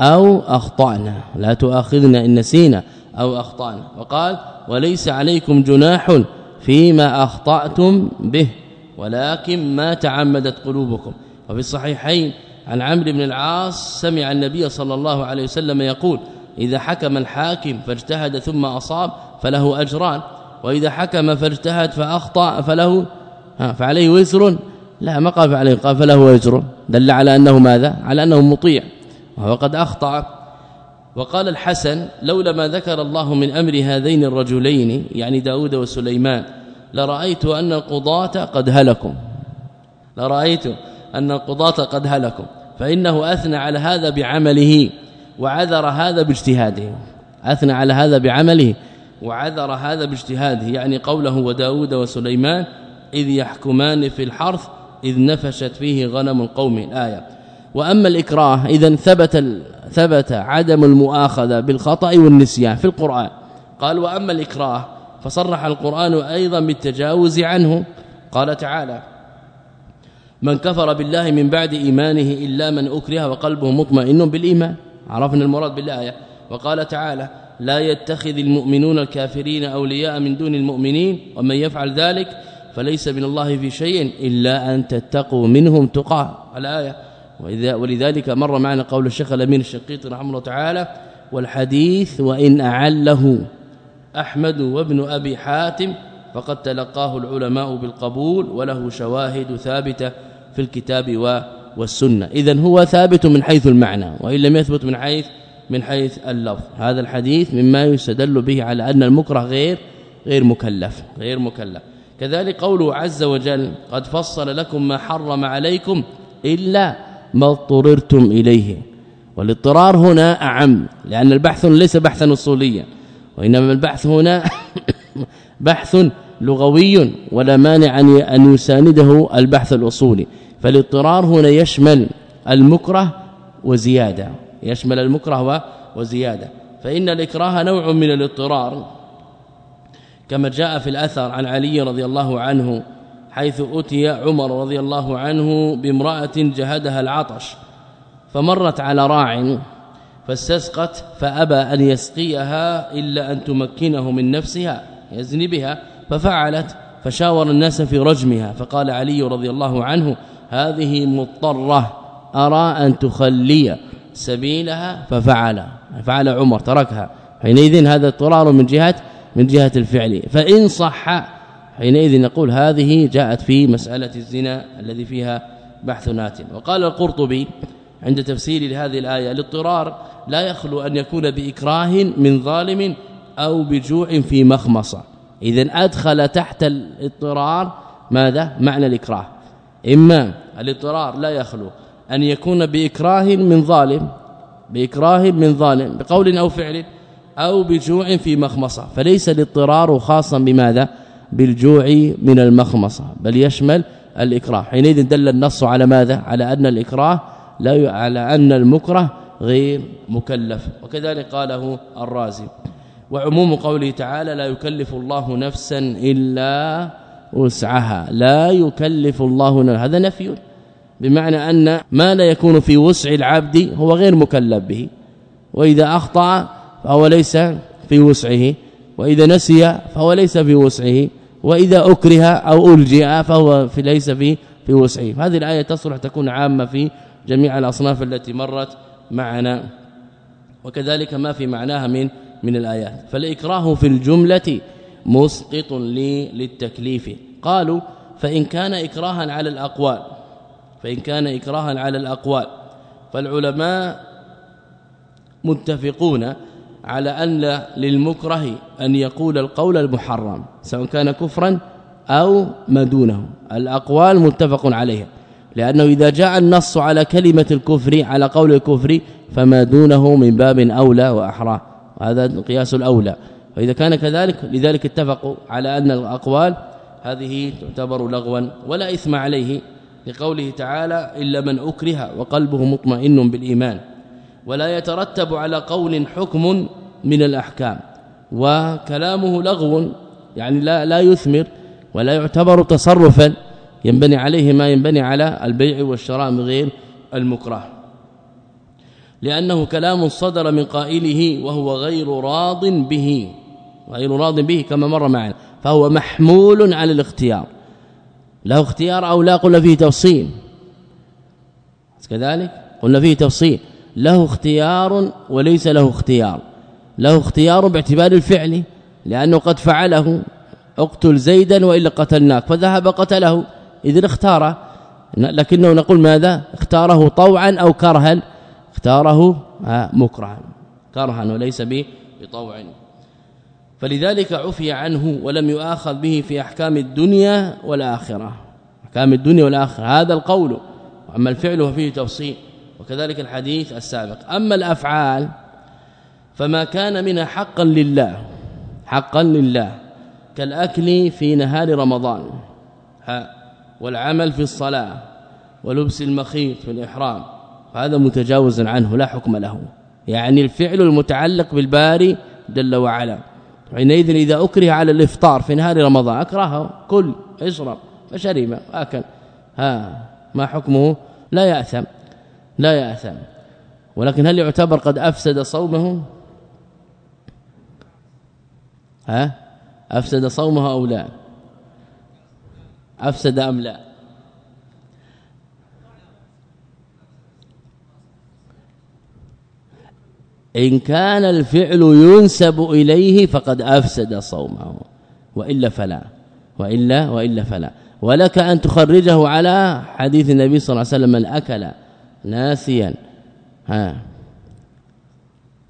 أو أخطأنا. لا تؤاخذنا إن نسينا أو أخطأنا. وقال وليس عليكم جناح فيما أخطأتم به ولكن ما تعمدت قلوبكم. وفي الصحيحين عن عمرو بن العاص سمع النبي صلى الله عليه وسلم يقول إذا حكم الحاكم فاجتهد ثم أصاب فله أجران وإذا حكم فاجتهد فأخطأ فله فعليه وزر لا ما قال فعليه قال فله اجر دل على أنه ماذا؟ على أنه مطيع وهو قد أخطأ. وقال الحسن لولا ما ذكر الله من أمر هذين الرجلين يعني داود وسليمان لرأيت أن القضاة قد هلكوا. لرأيت أن القضاة قد هلكوا فإنه أثنى على هذا بعمله وعذر هذا باجتهاده. أثنى على هذا بعمله وعذر هذا باجتهاده. يعني قوله وداود وسليمان إذ يحكمان في الحرث إذ نفشت فيه غنم القوم الآية. وأما الإكراه إذا ثبت ثبت عدم المؤاخذة بالخطأ والنسيان في القرآن. قال وأما الإكراه فصرح القرآن أيضا بالتجاوز عنه. قال تعالى من كفر بالله من بعد إيمانه إلا من أكره وقلبه مطمئن بالإيمان. عرفنا المراد بالآية. وقال تعالى لا يتخذ المؤمنون الكافرين أولياء من دون المؤمنين ومن يفعل ذلك فليس من الله في شيء إلا أن تتقوا منهم تقى الآية. ولذلك مر معنا قول الشيخ الأمين الشقيطي رحمه الله تعالى والحديث وإن أعله أحمد وابن أبي حاتم فقد تلقاه العلماء بالقبول وله شواهد ثابتة في الكتاب والسنة. اذا هو ثابت من حيث المعنى وإن لم يثبت من حيث من حيث اللفظ. هذا الحديث مما يستدل به على أن المكره غير غير مكلف غير مكلف. كذلك قوله عز وجل قد فصل لكم ما حرم عليكم إلا ما اضطررتم إليه. والاضطرار هنا أعم لأن البحث ليس بحثا اصوليا وإنما البحث هنا [COUGHS] بحث لغوي ولا مانع أن يسانده البحث الأصولي. فالاضطرار هنا يشمل المكره وزيادة يشمل المكره وزيادة. فإن الإكراه نوع من الاضطرار. كما جاء في الأثر عن علي رضي الله عنه حيث أتي عمر رضي الله عنه بامرأة جهدها العطش فمرت على راع فاستسقت فأبى أن يسقيها إلا أن تمكنه من نفسها يزني بها ففعلت فشاور الناس في رجمها فقال علي رضي الله عنه هذه مضطرة أرى أن تخلي سبيلها؟ ففعل فعل عمر تركها. حينئذ هذا اضطرار من جهة من جهة الفعل. فإن صح حينئذ نقول هذه جاءت في مسألة الزنا الذي فيها بحث نات. وقال القرطبي عند تفسير لهذه الآية الاضطرار لا يخلو أن يكون بإكراه من ظالم أو بجوع في مخمصة. اذا أدخل تحت الاضطرار ماذا؟ معنى الإكراه. إما الاضطرار لا يخلو أن يكون بإكراه من ظالم بإكراه من ظالم بقول أو فعل أو بجوع في مخمصة. فليس الاضطرار خاصا بماذا؟ بالجوع من المخمصة. بل يشمل الإكراه. حينئذ دل النص على ماذا؟ على أن الإكراه لا على أن المكره غير مكلف. وكذلك قاله الرازي. وعموم قوله تعالى لا يكلف الله نفسا إلا وسعها. لا يكلف الله نفسا. هذا نفي. بمعنى أن ما لا يكون في وسع العبد هو غير مكلف به. وإذا أخطأ فهو ليس في وسعه وإذا نسي فهو ليس في وسعه وإذا أكره أو ألجئ فهو في ليس في في وسعه. هذه الآية تصلح تكون عامة في جميع الأصناف التي مرت معنا وكذلك ما في معناها من من الآيات. فالإكراه في الجملة مسقط للتكليف. قالوا فإن كان إكراها على الأقوال فإن كان إكراها على الأقوال فالعلماء متفقون على أن للمكره أن يقول القول المحرم سواء كان كفرا أو ما دونه. الأقوال متفق عليها لأنه إذا جاء النص على كلمة الكفر على قول الكفر فما دونه من باب أولى وأحرى. هذا قياس الأولى. فإذا كان كذلك لذلك اتفقوا على أن الأقوال هذه تعتبر لغوا ولا إثم عليه لقوله تعالى إلا من أكره وقلبه مطمئن بالإيمان. ولا يترتب على قول حكم من الأحكام. وكلامه لغو يعني لا لا يثمر ولا يعتبر تصرفا ينبني عليه ما ينبني على البيع والشراء من غير المكره. لأنه كلام صدر من قائله وهو غير راض به غير راض به كما مر معنا فهو محمول على الاختيار. له اختيار أو لا؟ قلنا فيه تفصيل. كذلك قلنا فيه تفصيل. له اختيار وليس له اختيار. له اختيار باعتبار الفعل لأنه قد فعله. اقتل زيدا وإلا قتلناك فذهب قتله. اذا اختار لكنه نقول ماذا؟ اختاره طوعا أو كرها. اختاره مكرها. كرها وليس بطوع. فلذلك عفي عنه ولم يؤاخذ به في أحكام الدنيا والآخرة. أحكام الدنيا والآخرة. هذا القول. اما الفعل ففيه تفصيل. وكذلك الحديث السابق. أما الأفعال فما كان منها حقا لله حقا لله كالأكل في نهار رمضان والعمل في الصلاة ولبس المخيط في الإحرام هذا متجاوز عنه لا حكم له. يعني الفعل المتعلق بالباري جل وعلا. حينئذ إذا أكره على الإفطار في نهار رمضان أكرهه كل اشرب فشرب أكل ها ما حكمه؟ لا يأثم. لا يأثم. ولكن هل يعتبر قد أفسد صومه؟ ها؟ أفسد صومه أو لا؟ أفسد أم لا؟ إن كان الفعل ينسب إليه فقد أفسد صومه. وإلا فلا. وإلا وإلا فلا. ولك أن تخرجه على حديث النبي صلى الله عليه وسلم من أكل ناسيا. ها.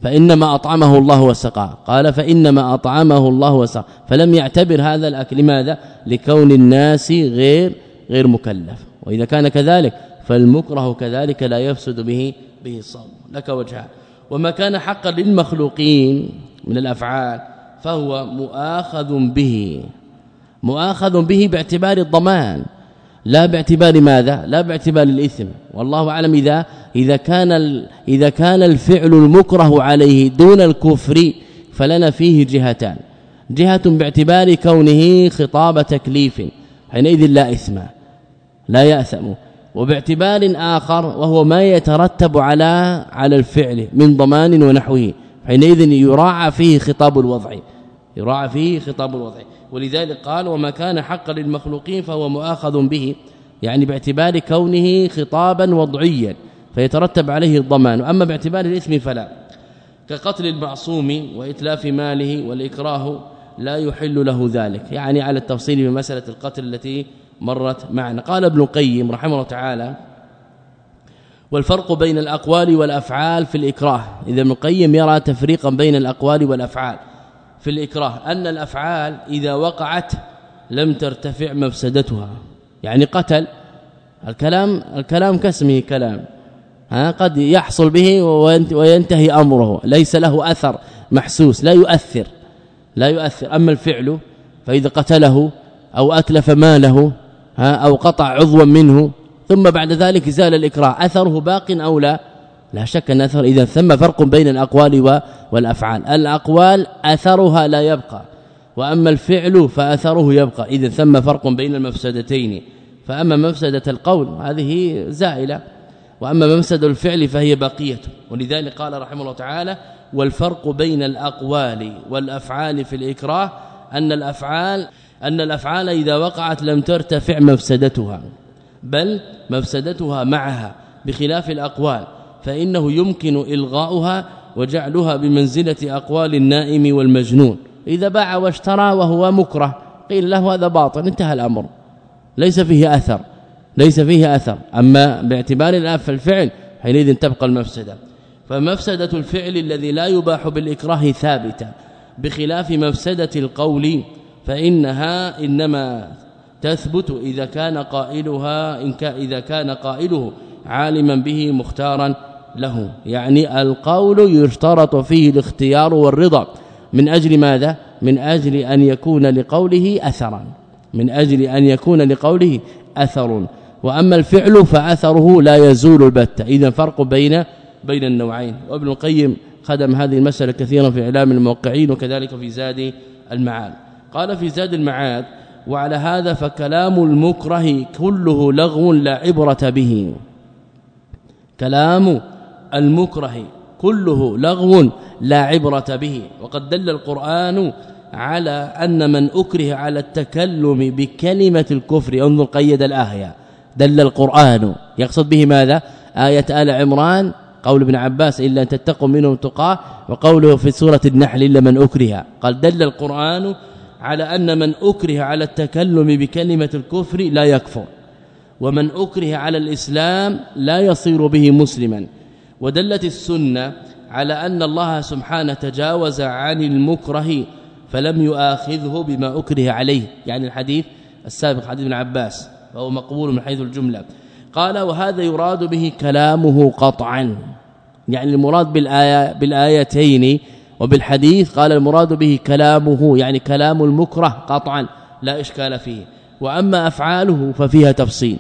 فإنما أطعمه الله وسقاه. قال فإنما أطعمه الله وسقاه. فلم يعتبر هذا الأكل لماذا؟ لكون الناس غير غير مكلف. وإذا كان كذلك فالمكره كذلك لا يفسد به به الصوم. لك وجهان. وما كان حقا للمخلوقين من الأفعال فهو مؤاخذ به. مؤاخذ به باعتبار الضمان. لا باعتبار ماذا؟ لا باعتبار الإثم. والله أعلم إذا إذا كان إذا كان الفعل المكره عليه دون الكفر فلنا فيه جهتان. جهة باعتبار كونه خطاب تكليف حينئذ لا إثم لا يأثم. وباعتبار آخر وهو ما يترتب على على الفعل من ضمان ونحوه حينئذ يراعى فيه خطاب الوضع. يراعى فيه خطاب الوضع. ولذلك قال وما كان حقا للمخلوقين فهو مؤاخذ به يعني باعتبار كونه خطابا وضعيا فيترتب عليه الضمان اما باعتبار الإثم فلا. كقتل المعصوم وإتلاف ماله والإكراه لا يحل له ذلك يعني على التفصيل في مساله القتل التي مرت معنا. قال ابن القيم رحمه الله تعالى والفرق بين الأقوال والأفعال في الإكراه. إذا ابن القيم يرى تفريقا بين الأقوال والأفعال. في الإكراه أن الأفعال إذا وقعت لم ترتفع مفسدتها. يعني قتل الكلام الكلام كاسمه كلام. ها قد يحصل به وينتهي أمره. ليس له أثر محسوس لا يؤثر لا يؤثر. أما الفعل فإذا قتله أو أتلف ماله ها أو قطع عضوا منه ثم بعد ذلك زال الإكراه أثره باق أو لا؟ لا شك أن أثر إذا ثم فرق بين الأقوال والأفعال. الأقوال أثرها لا يبقى وأما الفعل فأثره يبقى إذا ثم فرق بين المفسدتين. فأما مفسدة القول هذه زائلة وأما مفسده الفعل فهي باقيه ولذلك قال رحمه الله تعالى والفرق بين الأقوال والأفعال في الإكراه أن الأفعال أن الأفعال إذا وقعت لم ترتفع مفسدتها بل مفسدتها معها بخلاف الأقوال. فإنه يمكن إلغاؤها وجعلها بمنزلة أقوال النائم والمجنون. إذا باع واشترى وهو مكره قيل له هذا باطل انتهى الأمر. ليس فيه أثر ليس فيه أثر. أما باعتبار الأف الفعل حينئذ تبقى المفسدة. فمفسدة الفعل الذي لا يباح بالإكراه ثابتة. بخلاف مفسدة القول فإنها إنما تثبت إذا كان قائلها إن كان إذا كان قائله عالما به مختارا. له. يعني القول يشترط فيه الاختيار والرضا. من أجل ماذا؟ من أجل أن يكون لقوله أثرا. من أجل أن يكون لقوله أثر. وأما الفعل فأثره لا يزول البتة اذا فرق بين بين النوعين. وابن القيم خدم هذه المسألة كثيرا في إعلام الموقعين وكذلك في زاد المعاد. قال في زاد المعاد وعلى هذا فكلام المكره كله لغو لا عبرة به. كلام المكره كله لغو لا عبرة به. وقد دل القرآن على أن من أكره على التكلم بكلمة الكفر انظر قيد الآية دل القرآن. يقصد به ماذا؟ آية آل عمران قول ابن عباس إلا أن تتقوا منهم تقاه وقوله في سورة النحل إلا من أكره. قال دل القرآن على أن من أكره على التكلم بكلمة الكفر لا يكفر ومن أكره على الإسلام لا يصير به مسلما. ودلت السنة على أن الله سبحانه تجاوز عن المكره فلم يؤاخذه بما أكره عليه. يعني الحديث السابق حديث ابن عباس فهو مقبول من حيث الجملة. قال وهذا يراد به كلامه قطعا. يعني المراد بالآية بالآيتين وبالحديث قال المراد به كلامه يعني كلام المكره قطعا لا إشكال فيه. وأما أفعاله ففيها تفصيل.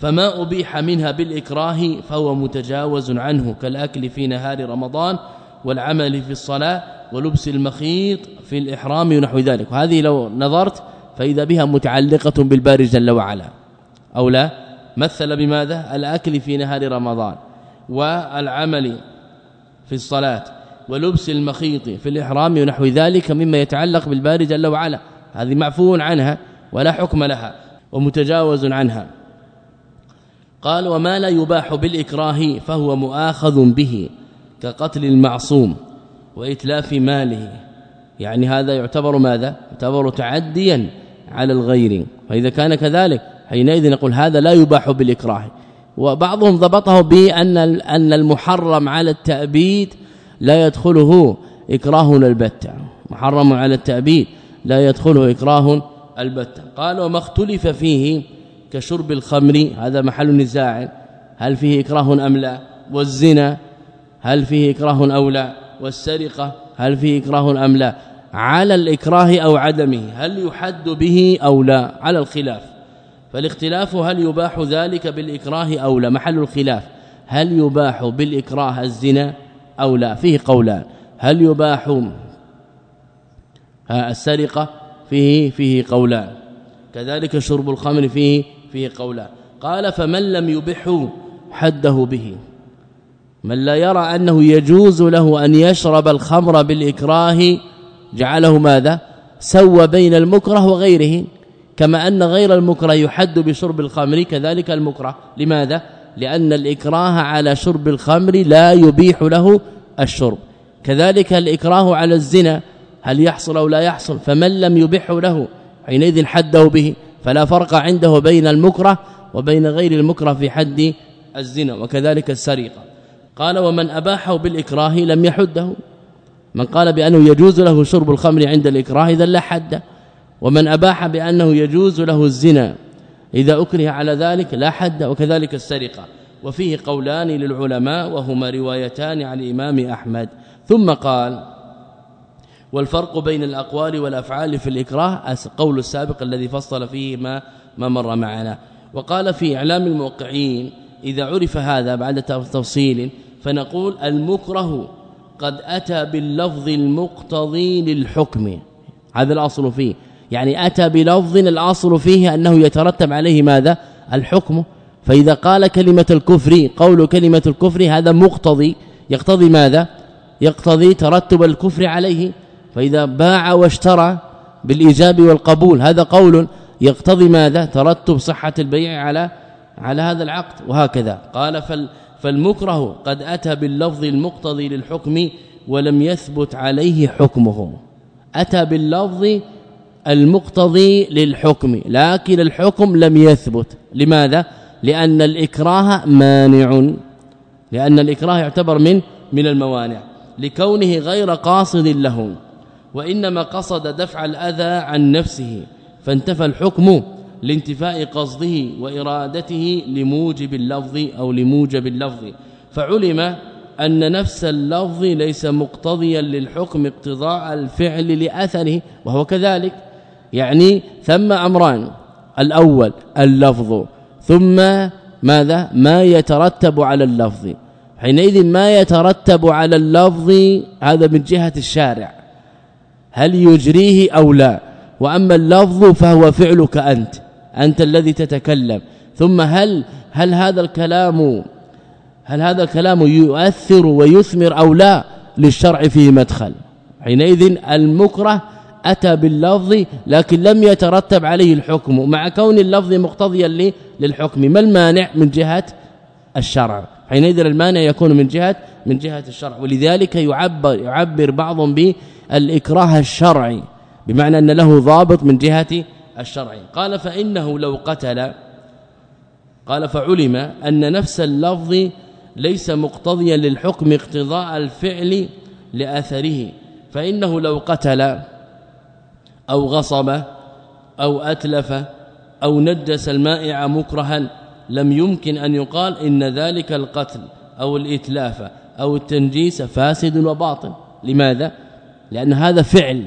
فما أبيح منها بالإكراه فهو متجاوز عنه كالأكل في نهار رمضان والعمل في الصلاة ولبس المخيط في الإحرام ونحو ذلك. وهذه لو نظرت فإذا بها متعلقة بالباري جل وعلا. أو لا؟ مثل بماذا؟ الأكل في نهار رمضان والعمل في الصلاة ولبس المخيط في الإحرام ونحو ذلك مما يتعلق بالباري جل وعلا. هذه معفو عنها ولا حكم لها ومتجاوز عنها. قال وما لا يباح بالإكراه فهو مؤاخذ به كقتل المعصوم وإتلاف ماله. يعني هذا يعتبر ماذا؟ يعتبر تعديا على الغير. فإذا كان كذلك حينئذ نقول هذا لا يباح بالإكراه. وبعضهم ضبطه بأن أن المحرم على التأبيد لا يدخله اكراه البتة. محرم على التأبيد لا يدخله اكراه البتة. قال وما اختلف فيه كشرب الخمر هذا محل نزاع. هل فيه إكراه أم لا؟ والزنا هل فيه إكراه أو لا؟ والسرقة هل فيه إكراه أم لا؟ على الإكراه أو عدمه هل يحد به أو لا؟ على الخلاف. فالاختلاف هل يباح ذلك بالإكراه أو لا؟ محل الخلاف. هل يباح بالإكراه الزنا أو لا؟ فيه قولان. هل يباح السرقة؟ فيه فيه قولان. كذلك شرب الخمر فيه فيه قولان قال فمن لم يبح حده به. من لا يرى أنه يجوز له أن يشرب الخمر بالإكراه جعله ماذا؟ سوى بين المكره وغيره كما أن غير المكره يحد بشرب الخمر كذلك المكره. لماذا؟ لأن الإكراه على شرب الخمر لا يبيح له الشرب. كذلك الإكراه على الزنا هل يحصل أو لا يحصل؟ فمن لم يبح له حينئذ حده به. فلا فرق عنده بين المكره وبين غير المكره في حد الزنا وكذلك السرقة. قال ومن أباحه بالإكراه لم يحده. من قال بأنه يجوز له شرب الخمر عند الإكراه إذا لا حد. ومن أباح بأنه يجوز له الزنا إذا أكره على ذلك لا حد وكذلك السرقة. وفيه قولان للعلماء وهما روايتان عن الإمام أحمد. ثم قال والفرق بين الأقوال والأفعال في الإكراه قول السابق الذي فصل فيه ما ما مر معنا. وقال في إعلام الموقعين إذا عرف هذا بعد تفصيل فنقول المكره قد أتى باللفظ المقتضي للحكم. هذا الأصل فيه. يعني أتى بلفظ الأصل فيه أنه يترتب عليه ماذا؟ الحكم. فإذا قال كلمة الكفر قول كلمة الكفر هذا مقتضي. يقتضي ماذا؟ يقتضي ترتب الكفر عليه. فإذا باع واشترى بالإيجاب والقبول هذا قول يقتضي ماذا؟ ترتب صحة البيع على على هذا العقد وهكذا. قال فال فالمكره قد أتى باللفظ المقتضي للحكم ولم يثبت عليه حكمه. أتى باللفظ المقتضي للحكم لكن الحكم لم يثبت. لماذا؟ لأن الإكراه مانع. لأن الإكراه يعتبر من من الموانع. لكونه غير قاصد له. وإنما قصد دفع الأذى عن نفسه فانتفى الحكم لانتفاء قصده وإرادته لموجب اللفظ أو لموجب اللفظ. فعلم أن نفس اللفظ ليس مقتضيا للحكم اقتضاء الفعل لأثره وهو كذلك. يعني ثم أمران الأول اللفظ ثم ماذا؟ ما يترتب على اللفظ. حينئذ ما يترتب على اللفظ هذا من جهة الشارع. هل يجريه أو لا؟ وأما اللفظ فهو فعلك أنت أنت الذي تتكلم. ثم هل هل هذا الكلام هل هذا الكلام يؤثر ويثمر أو لا للشرع فيه مدخل؟ حينئذ المكره أتى باللفظ لكن لم يترتب عليه الحكم مع كون اللفظ مقتضيا للحكم ما المانع من جهة الشرع؟ حينئذ المانع يكون من جهة من جهة الشرع ولذلك يعبر يعبر بعضهم بالاكراه الشرعي بمعنى أن له ضابط من جهة الشرع. قال فإنه لو قتل قال فعلم أن نفس اللفظ ليس مقتضيا للحكم اقتضاء الفعل لأثره. فإنه لو قتل أو غصب أو أتلف أو نجس المائع مكرها لم يمكن أن يقال إن ذلك القتل أو الإتلاف أو التنجيس فاسد وباطل. لماذا؟ لأن هذا فعل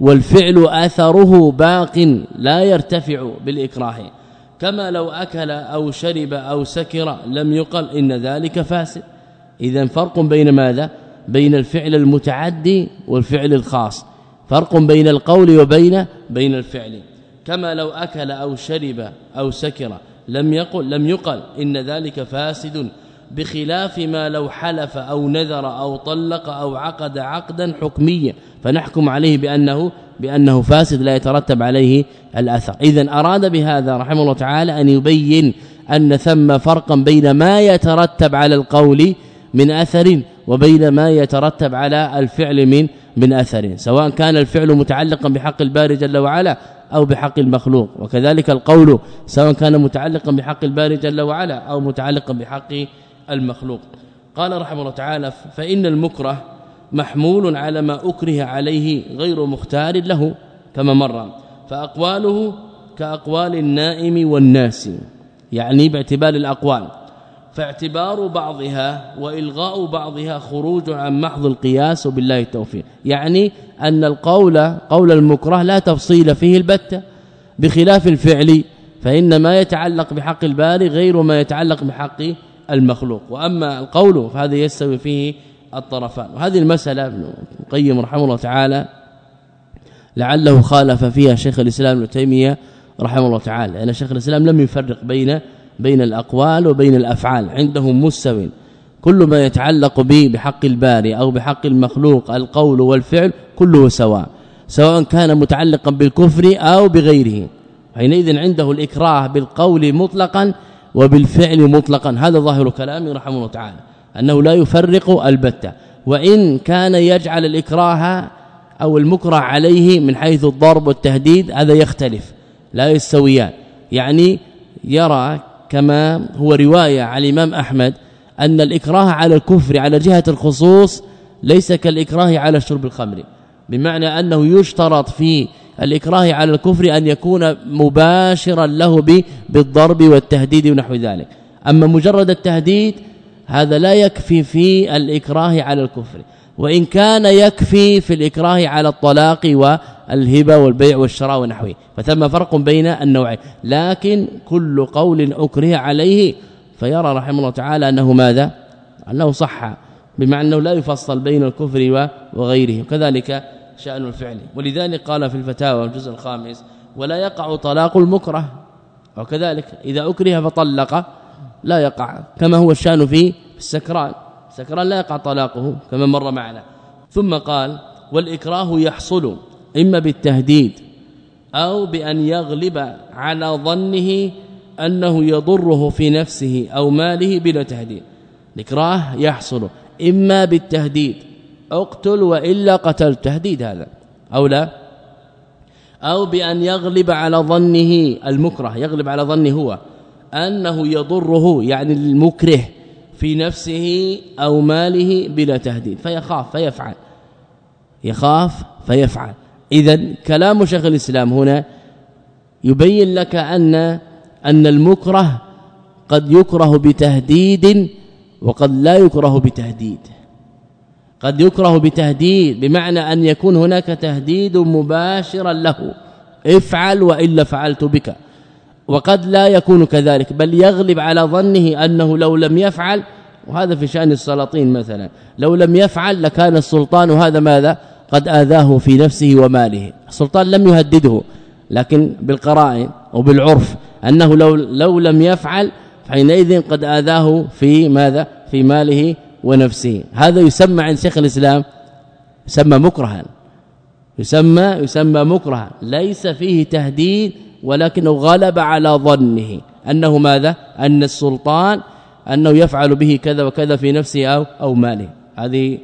والفعل اثره باق لا يرتفع بالإكراه. كما لو أكل أو شرب أو سكر لم يقل إن ذلك فاسد. اذا فرق بين ماذا؟ بين الفعل المتعدي والفعل الخاص. فرق بين القول وبين بين الفعل. كما لو أكل أو شرب أو سكر لم يقل لم يقل إن ذلك فاسد. بخلاف ما لو حلف أو نذر أو طلق أو عقد عقدا حكميا. فنحكم عليه بأنه بأنه فاسد لا يترتب عليه الأثر. اذا أراد بهذا رحمه الله تعالى أن يبين أن ثم فرقا بين ما يترتب على القول من اثر وبين ما يترتب على الفعل من من اثر سواء كان الفعل متعلقا بحق الباري جل وعلا أو بحق المخلوق. وكذلك القول سواء كان متعلقا بحق الباري جل وعلا أو متعلقا بحق المخلوق. قال رحمه الله تعالى فإن المكره محمول على ما أكره عليه غير مختار له كما مر. فأقواله كأقوال النائم والناس يعني باعتبار الأقوال. فاعتبار بعضها وإلغاء بعضها خروج عن محض القياس وبالله التوفيق. يعني أن القول قول المكره لا تفصيل فيه البتة. بخلاف الفعل فإن ما يتعلق بحق الباري غير ما يتعلق بحق المخلوق. وأما القول فهذا يستوي فيه الطرفان. وهذه المسألة ابن القيم رحمه الله تعالى لعله خالف فيها شيخ الإسلام ابن تيمية رحمه الله تعالى. لأن شيخ الإسلام لم يفرق بين بين الأقوال وبين الأفعال عندهم مستو كل ما يتعلق به بحق الباري أو بحق المخلوق القول والفعل كله سواء. سواء كان متعلقا بالكفر أو بغيره. حينئذ عنده الإكراه بالقول مطلقا وبالفعل مطلقا. هذا ظاهر كلامه رحمه الله تعالى أنه لا يفرق البتة. وإن كان يجعل الإكراه أو المكره عليه من حيث الضرب والتهديد هذا يختلف لا يستويان. يعني يرى كما هو رواية عن الإمام أحمد أن الإكراه على الكفر على جهة الخصوص ليس كالإكراه على شرب الخمر. بمعنى أنه يشترط في الإكراه على الكفر أن يكون مباشرا له بالضرب والتهديد ونحو ذلك. أما مجرد التهديد هذا لا يكفي في الإكراه على الكفر. وإن كان يكفي في الإكراه على الطلاق والهبة والبيع والشراء ونحوه فثم فرق بين النوعين. لكن كل قول أكره عليه فيرى رحمه الله تعالى أنه ماذا؟ أنه صح بمعنى أنه لا يفصل بين الكفر وغيره. وكذلك شأن الفعل. ولذلك قال في الفتاوى الجزء الخامس ولا يقع طلاق المكره. وكذلك إذا أكره فطلق لا يقع كما هو الشأن في السكران. السكران لا يقع طلاقه كما مر معنا. ثم قال والإكراه يحصل إما بالتهديد أو بأن يغلب على ظنه أنه يضره في نفسه أو ماله بلا تهديد. الإكراه يحصل إما بالتهديد اقتل وإلا قتل تهديد هذا. أو لا؟ أو بأن يغلب على ظنه المكره يغلب على ظنه هو. أنه يضره يعني المكره في نفسه أو ماله بلا تهديد. فيخاف فيفعل. يخاف فيفعل. اذا كلام شيخ الإسلام هنا يبين لك أن أن المكره قد يكره بتهديد وقد لا يكره بتهديد. قد يكره بتهديد بمعنى أن يكون هناك تهديد مباشرا له. افعل والا فعلت بك. وقد لا يكون كذلك بل يغلب على ظنه أنه لو لم يفعل وهذا في شأن السلاطين مثلا لو لم يفعل لكان السلطان هذا ماذا؟ قد آذاه في نفسه وماله. السلطان لم يهدده لكن بالقرائن وبالعرف أنه لو لو لم يفعل حينئذ قد آذاه في ماذا؟ في ماله ونفسه هذا يسمى عند شيخ الإسلام يسمى مكرها. يسمى يسمى مكرها. ليس فيه تهديد ولكنه غلب على ظنه. أنه ماذا؟ أن السلطان أنه يفعل به كذا وكذا في نفسه أو, أو ماله. هذه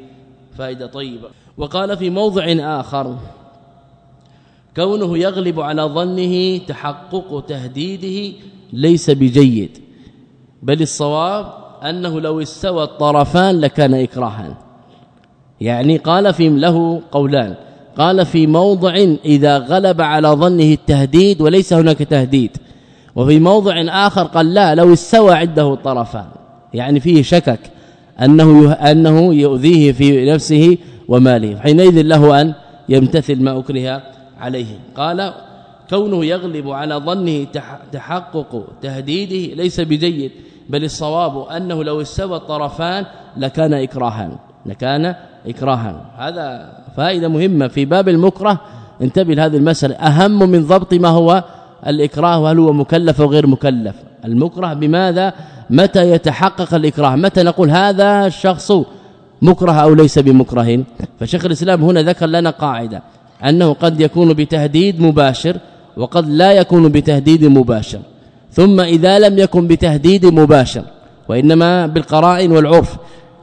فائدة طيبة. وقال في موضع آخر كونه يغلب على ظنه تحقق تهديده ليس بجيد بل الصواب أنه لو استوى الطرفان لكان إكراها. يعني قال في له قولان. قال في موضع إذا غلب على ظنه التهديد وليس هناك تهديد. وفي موضع آخر قال لا لو استوى عنده الطرفان. يعني فيه شكك أنه أنه يؤذيه في نفسه وماله. حينئذ له أن يمتثل ما أكره عليه. قال كونه يغلب على ظنه تحقق تهديده ليس بجيد. بل الصواب أنه لو استوى الطرفان لكان إكراها لكان إكراها. هذا فائدة مهمة في باب المكره. انتبه لهذه المسألة. أهم من ضبط ما هو الإكراه وهل هو مكلف أو غير مكلف. المكره بماذا؟ متى يتحقق الإكراه؟ متى نقول هذا الشخص مكره أو ليس بمكره؟ فشيخ الإسلام هنا ذكر لنا قاعدة أنه قد يكون بتهديد مباشر وقد لا يكون بتهديد مباشر. ثم إذا لم يكن بتهديد مباشر وإنما بالقرائن والعرف.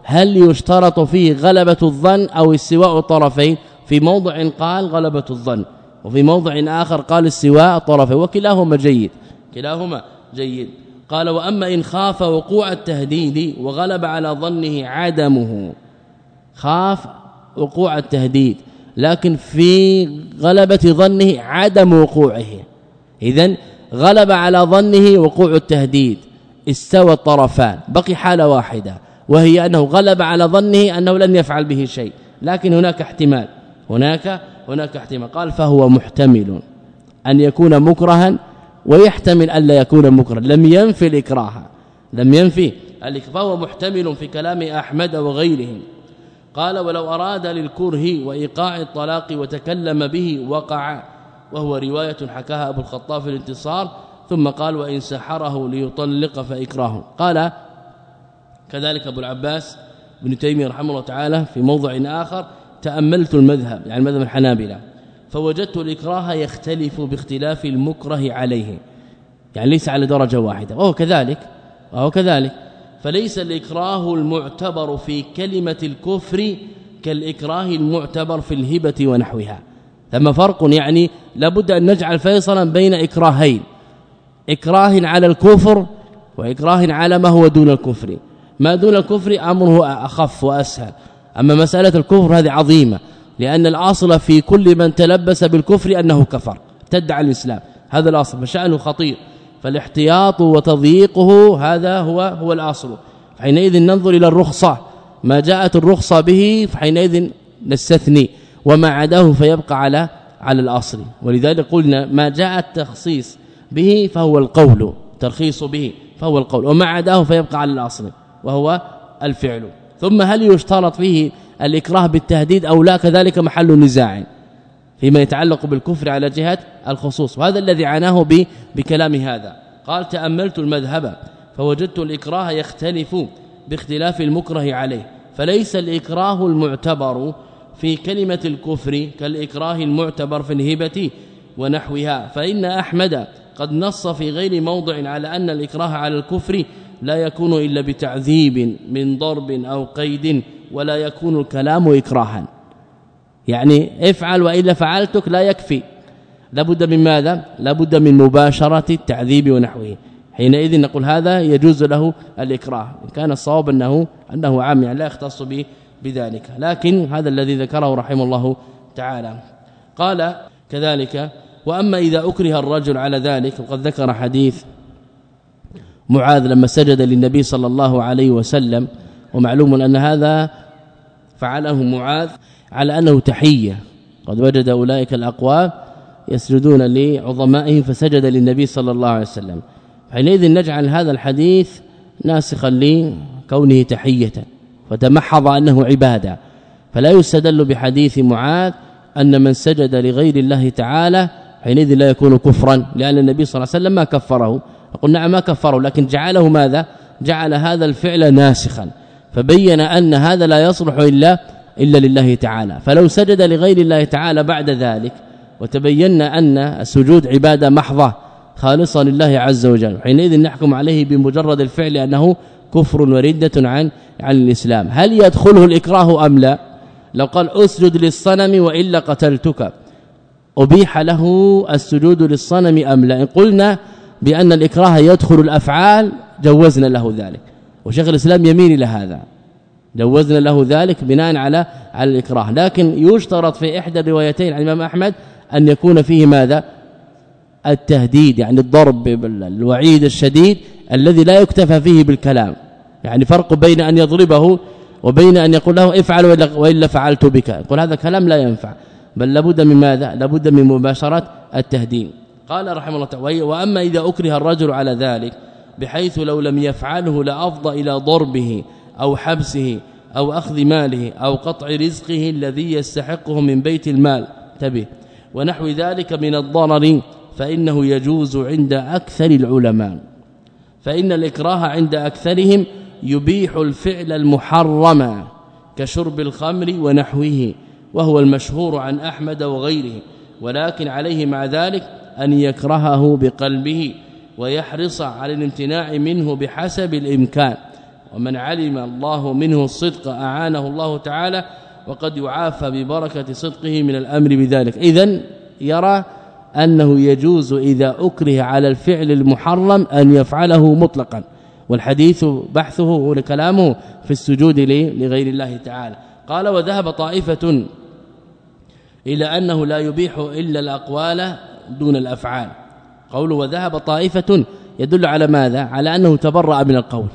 هل يشترط فيه غلبة الظن أو استواء الطرفين؟ في موضع قال غلبة الظن وفي موضع آخر قال استواء الطرفين وكلاهما جيد. كلاهما جيد. قال وأما إن خاف وقوع التهديد وغلب على ظنه عدمه. خاف وقوع التهديد لكن في غلبة ظنه عدم وقوعه. اذا غلب على ظنه وقوع التهديد استوى الطرفان بقي حالة واحدة وهي أنه غلب على ظنه أنه لن يفعل به شيء لكن هناك احتمال هناك هناك احتمال. قال فهو محتمل أن يكون مكرها ويحتمل الا يكون مكرها. لم ينفي الإكراه لم ينفي فهو محتمل في كلام أحمد وغيره قال ولو أراد للكره وإيقاع الطلاق وتكلم به وقع وهو رواية حكاها أبو الخطاب في الانتصار ثم قال وإن سحره ليطلق فإكراه. قال كذلك أبو العباس ابن تيمية رحمه الله تعالى في موضع آخر تأملت المذهب يعني مذهب الحنابلة فوجدت الإكراه يختلف باختلاف المكره عليه. يعني ليس على درجة واحدة. وهو كذلك وهو كذلك فليس الإكراه المعتبر في كلمة الكفر كالإكراه المعتبر في الهبة ونحوها. ثم فرق يعني لابد أن نجعل فيصلا بين إكراهين اكراه على الكفر واكراه على ما هو دون الكفر. ما دون الكفر امره أخف وأسهل. أما مسألة الكفر هذه عظيمة لأن الأصل في كل من تلبس بالكفر أنه كفر تدعى الإسلام. هذا الأصل فشأنه خطير. فالاحتياط وتضييقه هذا هو هو الأصل. حينئذ ننظر إلى الرخصة. ما جاءت الرخصة به فحينئذ نستثني. وما عداه فيبقى على على الأصل. ولذلك قلنا ما جاء التخصيص به فهو القول ترخيص به فهو القول. وما عداه فيبقى على الأصل وهو الفعل. ثم هل يشترط فيه الإكراه بالتهديد أو لا؟ كذلك محل نزاع فيما يتعلق بالكفر على جهة الخصوص. وهذا الذي عناه بكلام هذا. قال تأملت المذهب فوجدت الإكراه يختلف باختلاف المكره عليه فليس الإكراه المعتبر في كلمة الكفر كالإكراه المعتبر في الهبة ونحوها. فإن أحمد قد نص في غير موضع على أن الإكراه على الكفر لا يكون إلا بتعذيب من ضرب أو قيد ولا يكون الكلام إكراها. يعني افعل وإلا فعلتك لا يكفي. لابد من ماذا؟ لابد من مباشرة التعذيب ونحوه. حينئذ نقول هذا يجوز له الإكراه. إن كان الصواب أنه أنه عام يعني لا يختص به بذلك. لكن هذا الذي ذكره رحمه الله تعالى. قال كذلك وأما إذا أكره الرجل على ذلك وقد ذكر حديث معاذ لما سجد للنبي صلى الله عليه وسلم ومعلوم أن هذا فعله معاذ على أنه تحية. قد وجد أولئك الأقوام يسجدون لعظمائهم فسجد للنبي صلى الله عليه وسلم. حينئذ نجعل هذا الحديث ناسخا لكونه تحية. فتمحض أنه عبادة. فلا يستدل بحديث معاذ أن من سجد لغير الله تعالى حينئذ لا يكون كفرا لأن النبي صلى الله عليه وسلم ما كفره. قلنا نعم ما كفره لكن جعله ماذا؟ جعل هذا الفعل ناسخا. فبين أن هذا لا يصلح إلا إلا لله تعالى. فلو سجد لغير الله تعالى بعد ذلك وتبينا أن السجود عبادة محضة خالصة لله عز وجل حينئذ نحكم عليه بمجرد الفعل أنه كفر وردة عن عن الإسلام. هل يدخله الإكراه أم لا؟ لو قال أسجد للصنم وإلا قتلتك. أبيح له السجود للصنم أم لا؟ إن قلنا بأن الإكراه يدخل الأفعال جوزنا له ذلك. وشيخ الإسلام يميل إلى هذا. جوزنا له ذلك بناء على على الإكراه. لكن يشترط في إحدى الروايتين عن الإمام أحمد أن يكون فيه ماذا؟ التهديد يعني الضرب الوعيد الشديد الذي لا يكتفى فيه بالكلام. يعني فرق بين أن يضربه وبين أن يقول له افعل والا فعلت بك. يقول هذا كلام لا ينفع. بل لابد من ماذا؟ لابد من مباشرة التهديد قال رحمه الله تعالى وأما إذا أكره الرجل على ذلك بحيث لو لم يفعله لأفضى إلى ضربه أو حبسه أو أخذ ماله أو قطع رزقه الذي يستحقه من بيت المال. تبه ونحو ذلك من الضرر فإنه يجوز عند أكثر العلماء. فإن الإكراه عند أكثرهم يبيح الفعل المحرم كشرب الخمر ونحوه وهو المشهور عن أحمد وغيره ولكن عليه مع ذلك أن يكرهه بقلبه ويحرص على الامتناع منه بحسب الإمكان. ومن علم الله منه الصدق أعانه الله تعالى وقد يعافى ببركة صدقه من الأمر بذلك. اذا يرى أنه يجوز إذا أكره على الفعل المحرم أن يفعله مطلقا. والحديث بحثه وكلامه في السجود لغير الله تعالى. قال وذهب طائفة إلى أنه لا يبيح إلا الأقوال دون الأفعال. قوله وذهب طائفة يدل على ماذا؟ على أنه تبرأ من القول.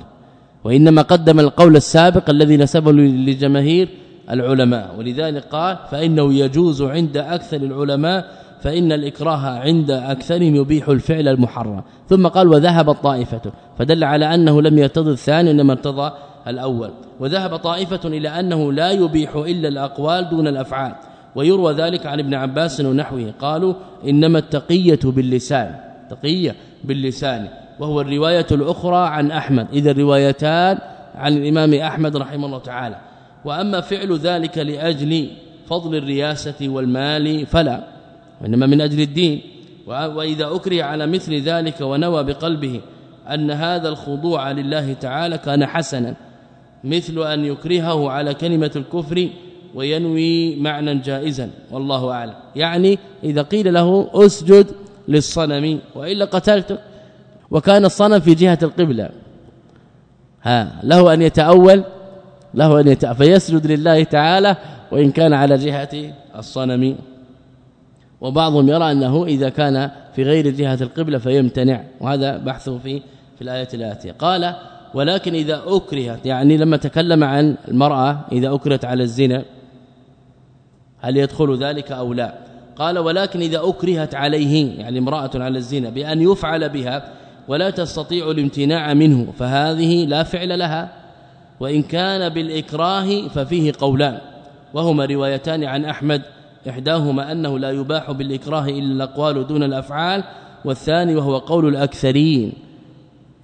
وإنما قدم القول السابق الذي نسبه لجماهير العلماء. ولذلك قال فإنه يجوز عند أكثر العلماء فإن الإكراه عند أكثرهم يبيح الفعل المحرم. ثم قال وذهب الطائفة فدل على أنه لم يرتضي الثاني إنما ارتضى الأول. وذهب طائفة إلى أنه لا يبيح إلا الأقوال دون الأفعال. ويروى ذلك عن ابن عباس ونحوه. قالوا إنما التقية باللسان. تقية باللسان. وهو الرواية الأخرى عن أحمد. إذا الروايتان عن الإمام أحمد رحمه الله تعالى. وأما فعل ذلك لأجل فضل الرياسة والمال فلا. وإنما من أجل الدين. وإذا أكره على مثل ذلك ونوى بقلبه أن هذا الخضوع لله تعالى كان حسنا مثل أن يكرهه على كلمة الكفر وينوي معنى جائزا والله أعلم. يعني إذا قيل له أسجد للصنم وإلا قتلته. وكان الصنم في جهة القبلة. ها له أن يتأول له أن يتأول فيسجد لله تعالى وإن كان على جهة الصنم. وبعضهم يرى أنه إذا كان في غير جهة القبلة فيمتنع وهذا بحثه في في الآية الآتية. قال ولكن إذا أكرهت يعني لما تكلم عن المرأة إذا أكرهت على الزنا هل يدخل ذلك أو لا؟ قال ولكن إذا أكرهت عليه يعني امرأة على الزنا بأن يفعل بها ولا تستطيع الامتناع منه فهذه لا فعل لها وإن كان بالإكراه ففيه قولان وهما روايتان عن أحمد إحداهما أنه لا يباح بالإكراه إلا الأقوال دون الأفعال والثاني وهو قول الأكثرين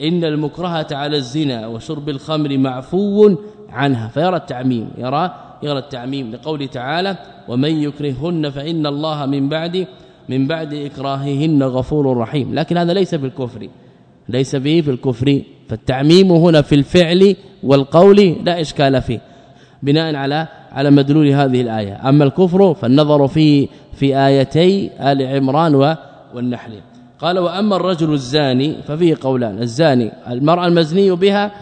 إن المكرهة على الزنا وشرب الخمر معفو عنها فيرى التعميم يرى يرى التعميم لقول تعالى ومن يكرهن فإن الله من بعد من بعد إكراههن غفور رحيم. لكن هذا ليس في الكفر ليس به في الكفر فالتعميم هنا في الفعل والقول لا إشكال فيه بناء على على مدلول هذه الآية. أما الكفر فالنظر في في آيتي آل عمران والنحل. قال وأما الرجل الزاني ففيه قولان. الزاني المرأة المزني بها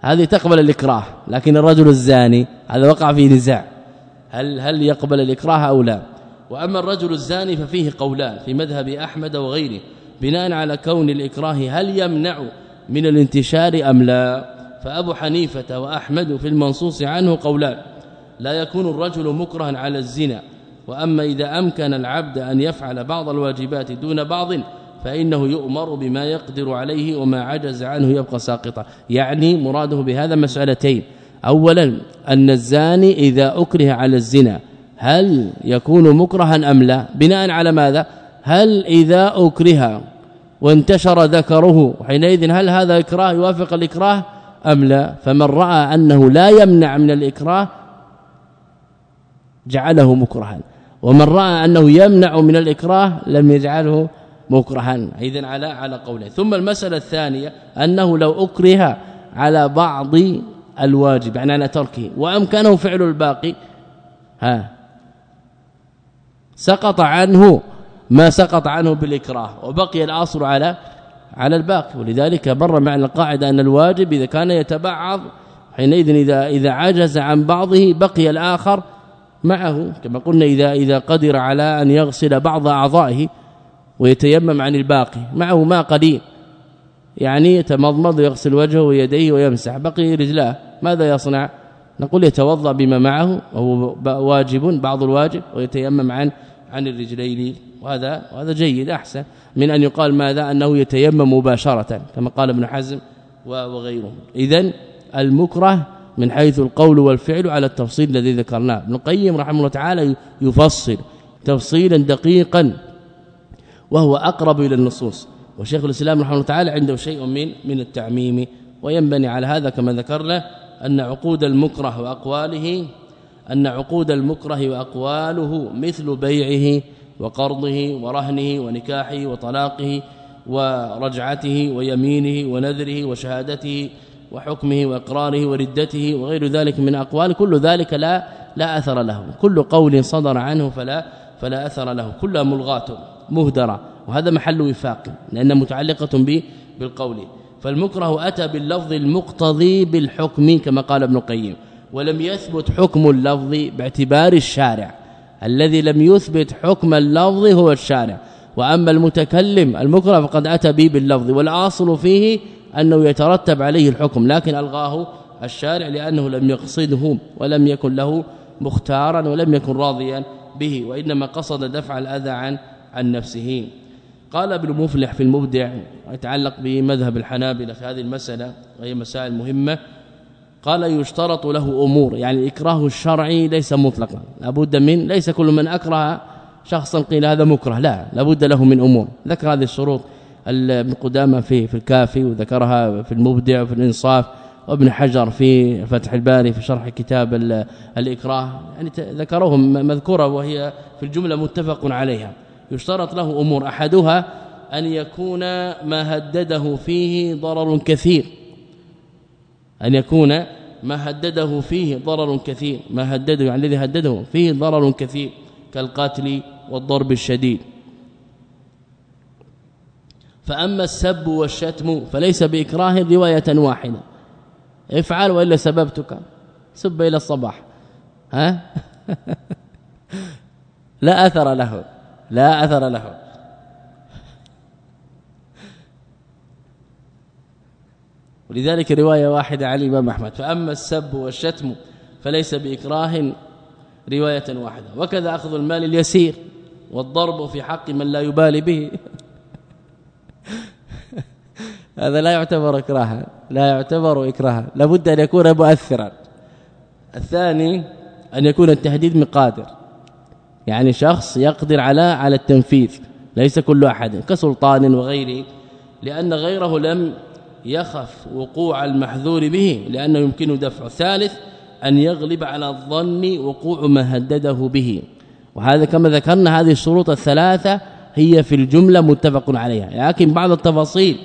هذه تقبل الإكراه لكن الرجل الزاني هذا وقع فيه نزاع. هل هل يقبل الإكراه أو لا؟ وأما الرجل الزاني ففيه قولان في مذهب أحمد وغيره بناء على كون الإكراه هل يمنع من الانتشار أم لا؟ فأبو حنيفة وأحمد في المنصوص عنه قولان. لا يكون الرجل مكرها على الزنا. وأما إذا أمكن العبد أن يفعل بعض الواجبات دون بعض فإنه يؤمر بما يقدر عليه وما عجز عنه يبقى ساقطا. يعني مراده بهذا مسألتين. اولا أن الزاني إذا أكره على الزنا هل يكون مكرها أم لا؟ بناء على ماذا؟ هل إذا أكره وانتشر ذكره حينئذ هل هذا إكراه يوافق الإكراه أم لا؟ فمن رأى أنه لا يمنع من الإكراه جعله مكرها. ومن رأى أنه يمنع من الإكراه لم يجعله مكرها. اذا على على قوله ثم المسألة الثانية أنه لو أكره على بعض الواجب يعني على تركه وأمكنه فعل الباقي ها سقط عنه ما سقط عنه بالإكراه وبقي الأصل على على الباقي. ولذلك مر معنا القاعدة أن الواجب إذا كان يتبعض حينئذ إذا إذا عجز عن بعضه بقي الآخر معه كما قلنا إذا إذا قدر على أن يغسل بعض أعضائه ويتيمم عن الباقي معه ماء قليل يعني يتمضمض ويغسل وجهه ويديه ويمسح بقي رجلاه ماذا يصنع؟ نقول يتوضأ بما معه وهو واجب بعض الواجب ويتيمم عن عن الرجلين وهذا وهذا جيد أحسن من أن يقال ماذا؟ أنه يتيمم مباشرة كما قال ابن حزم وغيره. اذا المكره من حيث القول والفعل على التفصيل الذي ذكرناه. ابن القيم رحمه الله تعالى يفصل تفصيلا دقيقا وهو أقرب إلى النصوص. وشيخ الإسلام رحمه الله تعالى عنده شيء من من التعميم وينبني على هذا كما ذكرنا أن عقود المكره واقواله أن عقود المكره وأقواله مثل بيعه وقرضه ورهنه ونكاحه وطلاقه ورجعته ويمينه ونذره وشهادته وحكمه وإقراره وردته وغير ذلك من أقوال كل ذلك لا لا أثر له. كل قول صدر عنه فلا فلا أثر له. كلها ملغاة مهدرة. وهذا محل وفاق لأن متعلقة به بالقول. فالمكره أتى باللفظ المقتضي بالحكم كما قال ابن القيم. ولم يثبت حكم اللفظ باعتبار الشارع. الذي لم يثبت حكم اللفظ هو الشارع. وأما المتكلم المكره فقد أتى به باللفظ. والأصل فيه أنه يترتب عليه الحكم لكن ألغاه الشارع لأنه لم يقصده ولم يكن له مختارا ولم يكن راضيا به وإنما قصد دفع الأذى عن عن نفسه. قال ابن مفلح في المبدع يتعلق بمذهب الحنابلة في هذه المسألة وهي مسائل مهمة قال يشترط له أمور يعني الاكراه الشرعي ليس مطلقا لابد من ليس كل من أكره شخصا قيل هذا مكره لا لابد له من أمور. ذكر هذه الشروط. ابن قدامة في في الكافي وذكرها في المبدع وفي الإنصاف وابن حجر في فتح الباري في شرح كتاب الإكراه. يعني ذكرهم مذكورة وهي في الجملة متفق عليها. يشترط له أمور. أحدها أن يكون ما هدده فيه ضرر كثير. أن يكون ما هدده فيه ضرر كثير. ما هدده يعني الذي هدده فيه ضرر كثير كالقتل والضرب الشديد. فأما السب والشتم فليس بإكراه رواية واحدة. افعل وإلا سببتك. سب إلى الصباح. ها؟ [LAUGHS] لا أثر له. لا أثر له. ولذلك رواية واحدة عن الإمام أحمد. فأما السب والشتم فليس بإكراه رواية واحدة. وكذا أخذ المال اليسير والضرب في حق من لا يبالي به. [LAUGHS] هذا لا يعتبر إكراها لا يعتبر إكراها لابد أن يكون مؤثرا. الثاني أن يكون التهديد مقادر. يعني شخص يقدر على على التنفيذ ليس كل أحد كسلطان وغيره لأن غيره لم يخف وقوع المحذور به لأنه يمكن دفعه الثالث أن يغلب على الظن وقوع ما هدده به. وهذا كما ذكرنا هذه الشروط الثلاثة هي في الجملة متفق عليها. لكن بعض التفاصيل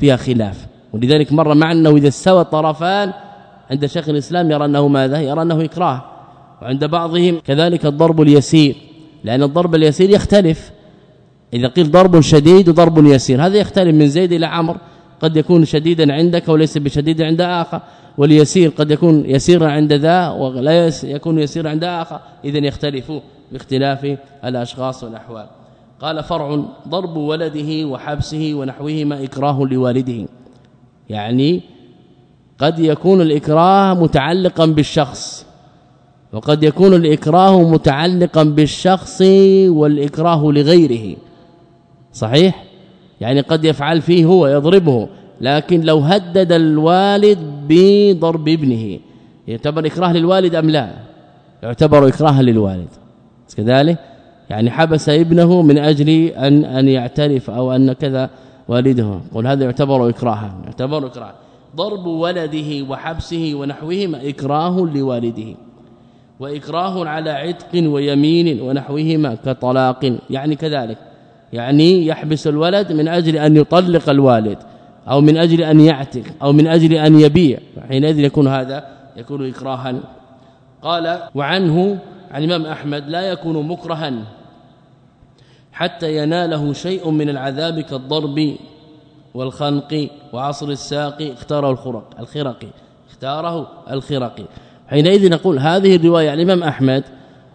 فيها خلاف. ولذلك مر معنا إنه إذا استوى الطرفان عند شيخ الإسلام يرى أنه ماذا؟ يرى أنه اكراه وعند بعضهم كذلك الضرب اليسير. لأن الضرب اليسير يختلف. إذا قيل ضرب شديد وضرب يسير هذا يختلف من زيد إلى عمرو. قد يكون شديدا عندك وليس بشديد عند آخر. واليسير قد يكون يسيرا عند ذا ولا يكون يسيرا عند آخر. اذا يختلف باختلاف الأشخاص والأحوال. قال فرع ضرب ولده وحبسه ونحوهما إكراه لوالده. يعني قد يكون الإكراه متعلقا بالشخص وقد يكون الإكراه متعلقا بالشخص والإكراه لغيره. صحيح؟ يعني قد يفعل فيه هو يضربه لكن لو هدد الوالد بضرب ابنه يعتبر إكراه للوالد أم لا؟ يعتبر اكراها للوالد. كذلك يعني حبس ابنه من أجل أن أن يعترف أو أن كذا والده. قل هذا يعتبر إكراها يعتبر اكراها ضرب ولده وحبسه ونحوهما إكراه لوالده وإكراه على عتق ويمين ونحوهما كطلاق. يعني كذلك يعني يحبس الولد من أجل أن يطلق الوالد أو من أجل أن يعتق أو من أجل أن يبيع. حينئذ يكون هذا يكون إكراها. قال وعنه عن الإمام أحمد لا يكون مكرها حتى يناله شيء من العذاب كالضرب والخنق وعصر الساق اختاره الخرق الخرقي اختاره الخرقي حينئذ نقول هذه الرواية الإمام أحمد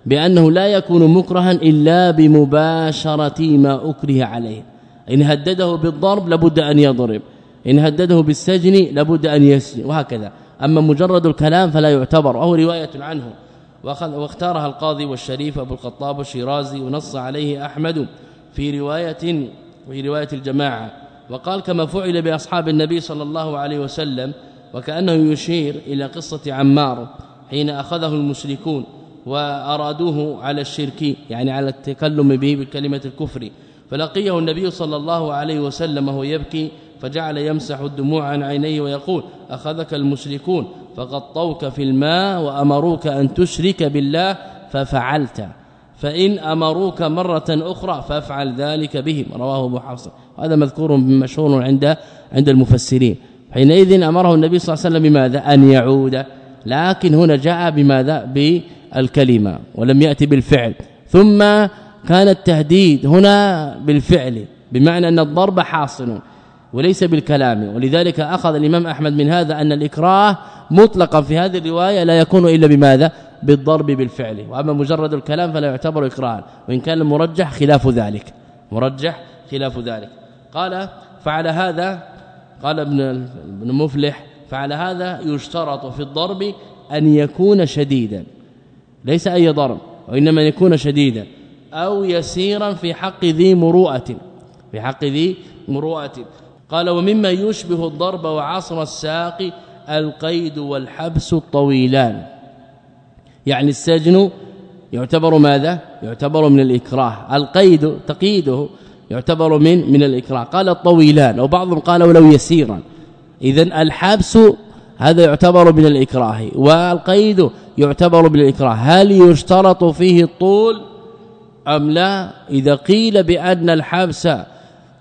بأنه لا يكون مكرها إلا بمباشرة ما أكره عليه. إن هدده بالضرب لابد أن يضرب إن هدده بالسجن لابد أن يسجن وهكذا. أما مجرد الكلام فلا يعتبر وهو رواية عنه. واختارها القاضي والشريف أبو الخطاب والشيرازي ونص عليه أحمد في روايه في رواية الجماعة. وقال كما فعل بأصحاب النبي صلى الله عليه وسلم وكأنه يشير إلى قصة عمار حين أخذه المشركون وأرادوه على الشرك يعني على التكلم به بكلمة الكفر. فلقيه النبي صلى الله عليه وسلم وهو يبكي فجعل يمسح الدموع عن عينيه ويقول أخذك المشركون فغطوك في الماء وأمروك أن تشرك بالله ففعلت. فإن أمروك مرة أخرى فافعل ذلك بهم. رواه أبو حفص. هذا مذكور مشهور عند عند المفسرين. حينئذ أمره النبي صلى الله عليه وسلم بماذا؟ أن يعود. لكن هنا جاء بماذا؟ بالكلمة ولم يأتي بالفعل. ثم كان التهديد هنا بالفعل بمعنى أن الضرب حاصل. وليس بالكلام. ولذلك أخذ الإمام أحمد من هذا أن الإكراه مطلقا في هذه الرواية لا يكون إلا بماذا؟ بالضرب بالفعل. وأما مجرد الكلام فلا يعتبر اكراها وإن كان المرجح خلاف ذلك. مرجح خلاف ذلك. قال فعلى هذا قال ابن ابن مفلح فعلى هذا يشترط في الضرب أن يكون شديدا. ليس أي ضرب وإنما يكون شديدا. أو يسيرا في حق ذي مروءة. في حق ذي مروءة. قال ومما يشبه الضرب وعصر الساق القيد والحبس الطويلان. يعني السجن يعتبر ماذا؟ يعتبر من الإكراه. القيد تقييده يعتبر من من الإكراه. قال الطويلان. وبعضهم قال ولو يسيرا. اذا الحبس هذا يعتبر من الإكراه. والقيد يعتبر بالإكراه هل يشترط فيه الطول أم لا؟ إذا قيل بأن الحبس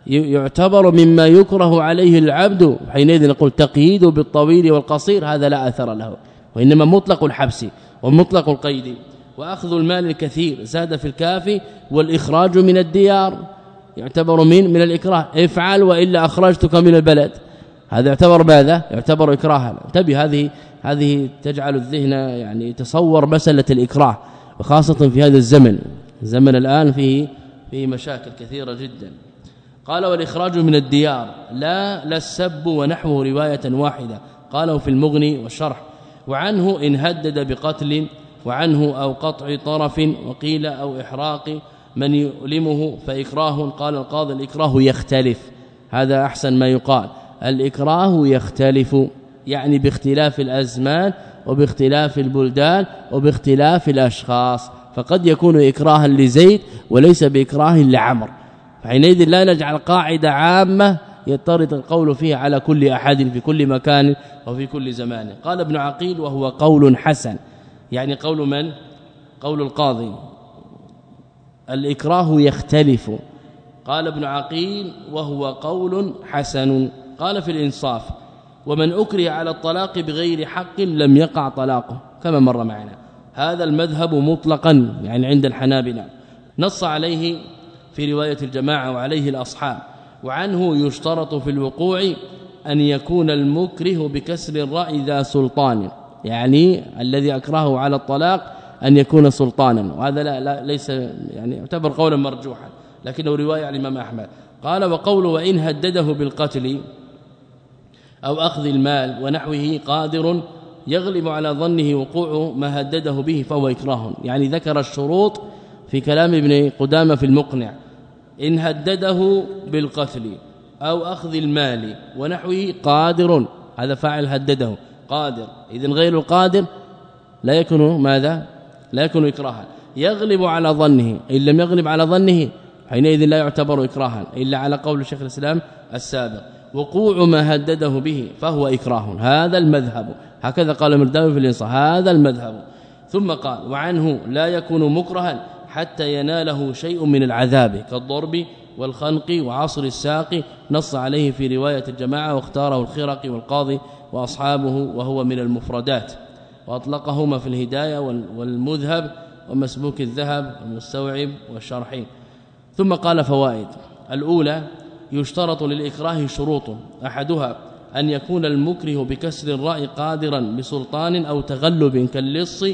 يعتبر مما يكره عليه العبد حينئذ نقول تقييد بالطويل والقصير هذا لا أثر له وإنما مطلق الحبس ومطلق القيد وأخذ المال الكثير زاد في الكافي والإخراج من الديار يعتبر من من الإكراه افعل وإلا أخرجتك من البلد. هذا يعتبر ماذا؟ يعتبر إكراها. انتبه هذه هذه تجعل الذهن يعني يتصور مسألة الإكراه وخاصة في هذا الزمن الزمن الآن فيه فيه مشاكل كثيرة جدا. قال والإخراج من الديار. لا لا السب ونحوه رواية واحدة. قاله في المغني والشرح. وعنه إن هدد بقتل وعنه أو قطع طرف وقيل أو إحراق. من يؤلمه فإكراه. قال القاضي الإكراه يختلف. هذا أحسن ما يقال. الإكراه يختلف يعني باختلاف الأزمان وباختلاف البلدان وباختلاف الأشخاص. فقد يكون إكراها لزيد وليس بإكراه لعمر فحينئذ لا نجعل قاعدة عامة يضطرد القول فيها على كل أحد في كل مكان وفي كل زمان. قال ابن عقيل وهو قول حسن. يعني قول من؟ قول القاضي. الإكراه يختلف. قال ابن عقيل وهو قول حسن. قال في الإنصاف ومن أكره على الطلاق بغير حق لم يقع طلاقه. كما مر معنا. هذا المذهب مطلقا يعني عند الحنابلة. نص عليه في رواية الجماعة وعليه الأصحاب وعنه يشترط في الوقوع أن يكون المكره بكسر الراء ذا سلطان يعني الذي أكرهه على الطلاق أن يكون سلطانا وهذا لا, لا ليس يعني يعتبر قولا مرجوحا لكنه رواية عن الإمام أحمد. قال وقوله وإن هدده بالقتل أو أخذ المال ونحوه قادر يغلب على ظنه وقوع ما هدده به فهو اكراه يعني ذكر الشروط في كلام ابن قدامة في المقنع إن هدده بالقتل أو أخذ المال ونحوه قادر. هذا فاعل هدده. قادر. اذا غير القادر لا يكون ماذا؟ لا يكون إكراها. يغلب على ظنه. إن لم يغلب على ظنه حينئذ لا يعتبر إكراها. إلا على قول شيخ الإسلام السابق. وقوع ما هدده به فهو إكراه. هذا المذهب. هكذا قال مرداوي في الإنصاف. هذا المذهب. ثم قال وعنه لا يكون مكرها. حتى يناله شيء من العذاب كالضرب والخنق وعصر الساق نص عليه في رواية الجماعة واختاره الخرقي والقاضي وأصحابه وهو من المفردات. وأطلقهما في الهداية والمذهب ومسبوك الذهب والمستوعب والشرحين. ثم قال فوائد. الأولى يشترط للإكراه شروط. أحدها أن يكون المكره بكسر الراء قادرا بسلطان أو تغلب كاللص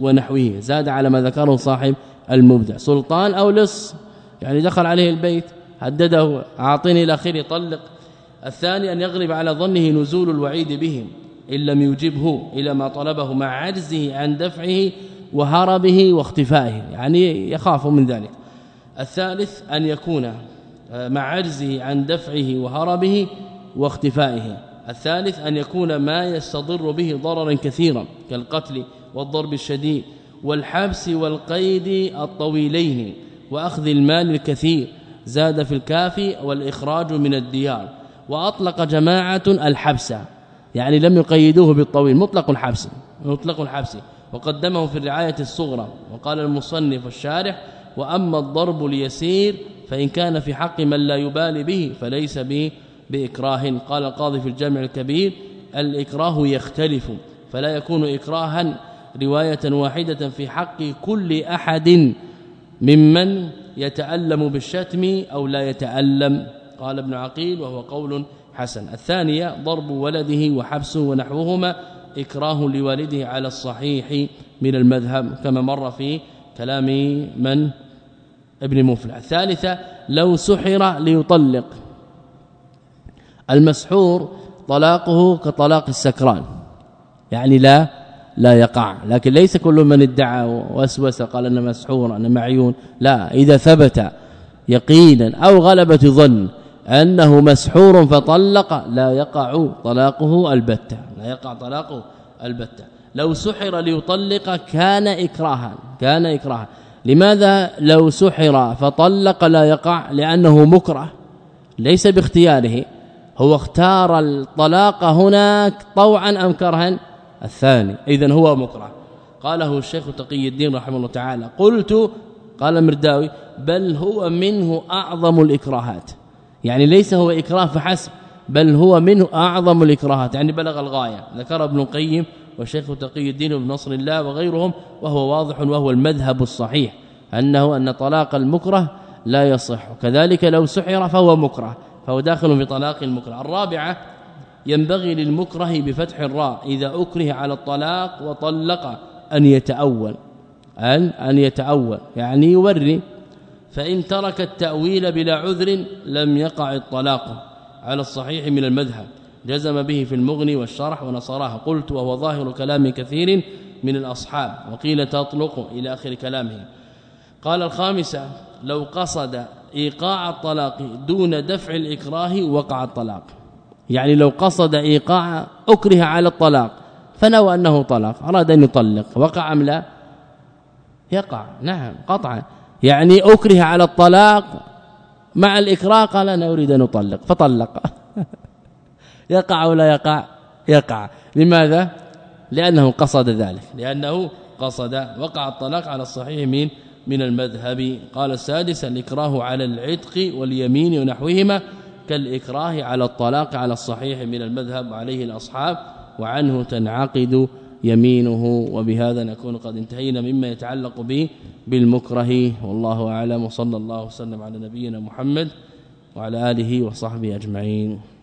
ونحوه. زاد على ما ذكره صاحب المبدع. سلطان أو لص يعني دخل عليه البيت هدده أعطني الاخير طلق. الثاني أن يغلب على ظنه نزول الوعيد بهم إن لم يجبه إلى ما طلبه مع عجزه عن دفعه وهربه واختفائه. يعني يخاف من ذلك. الثالث أن يكون آه، مع عجزه عن دفعه وهربه واختفائه. الثالث أن يكون ما يستضر به ضررا كثيرا كالقتل والضرب الشديد والحبس والقيد الطويلين وأخذ المال الكثير زاد في الكافي والإخراج من الديار وأطلق جماعة الحبس يعني لم يقيدوه بالطويل مطلق الحبس مطلق الحبس وقدمه في الرعاية الصغرى وقال المصنف الشارح وأما الضرب اليسير فإن كان في حق من لا يبالي به فليس به بإكراه. قال القاضي في الجامع الكبير الإكراه يختلف فلا يكون إكراها رواية واحدة في حق كل أحد ممن يتألم بالشتم أو لا يتألم. قال ابن عقيل وهو قول حسن. الثانية ضرب ولده وحبسه ونحوهما إكراه لوالده على الصحيح من المذهب كما مر في كلام من؟ ابن مفلح. الثالثة لو سحر ليطلق. المسحور طلاقه كطلاق السكران. يعني لا لا يقع. لكن ليس كل من ادعى واسوس قال ان مسحور أنا معيون. لا إذا ثبت يقينا أو غلبة ظن أنه مسحور فطلق لا يقع طلاقه البتة. لا يقع طلاقه البتة. لو سحر ليطلق كان إكراها كان إكراها. لماذا لو سحر فطلق لا يقع؟ لأنه مكره ليس باختياره. هو اختار الطلاق هناك طوعا أم كرها؟ الثاني. اذا هو مكره قاله الشيخ تقي الدين رحمه الله تعالى. قلت قال مرداوي بل هو منه أعظم الإكراهات. يعني ليس هو إكراه فحسب بل هو منه أعظم الإكراهات. يعني بلغ الغاية. ذكر ابن القيم والشيخ تقي الدين بن نصر الله وغيرهم وهو واضح وهو المذهب الصحيح أنه أن طلاق المكره لا يصح. كذلك لو سحر فهو مكره فهو داخل في طلاق المكره. الرابعة ينبغي للمكره بفتح الراء إذا أكره على الطلاق وطلق أن يتأول أن أن يتأول يعني يوري فإن ترك التأويل بلا عذر لم يقع الطلاق على الصحيح من المذهب. جزم به في المغني والشرح ونصراه قلت وهو ظاهر كلام كثير من الأصحاب وقيل تطلق إلى آخر كلامه. قال الخامسة لو قصد إيقاع الطلاق دون دفع الإكراه وقع الطلاق. يعني لو قصد إيقاع أكره على الطلاق فنوى أنه طلاق أراد أن يطلق وقع أم لا؟ يقع نعم قطعا. يعني أكره على الطلاق مع الإكراه قال أنا أريد أن أطلق فطلق. [LAUGHS] يقع ولا يقع؟ يقع. لماذا؟ لأنه قصد ذلك لأنه قصد وقع الطلاق على الصحيح من من المذهب. قال السادس الإكراه على العتق واليمين ونحوهما كالإكراه على الطلاق على الصحيح من المذهب عليه الأصحاب وعنه تنعقد يمينه. وبهذا نكون قد انتهينا مما يتعلق به بالمكره. والله أعلم. وصلى الله وسلم على نبينا محمد وعلى آله وصحبه أجمعين.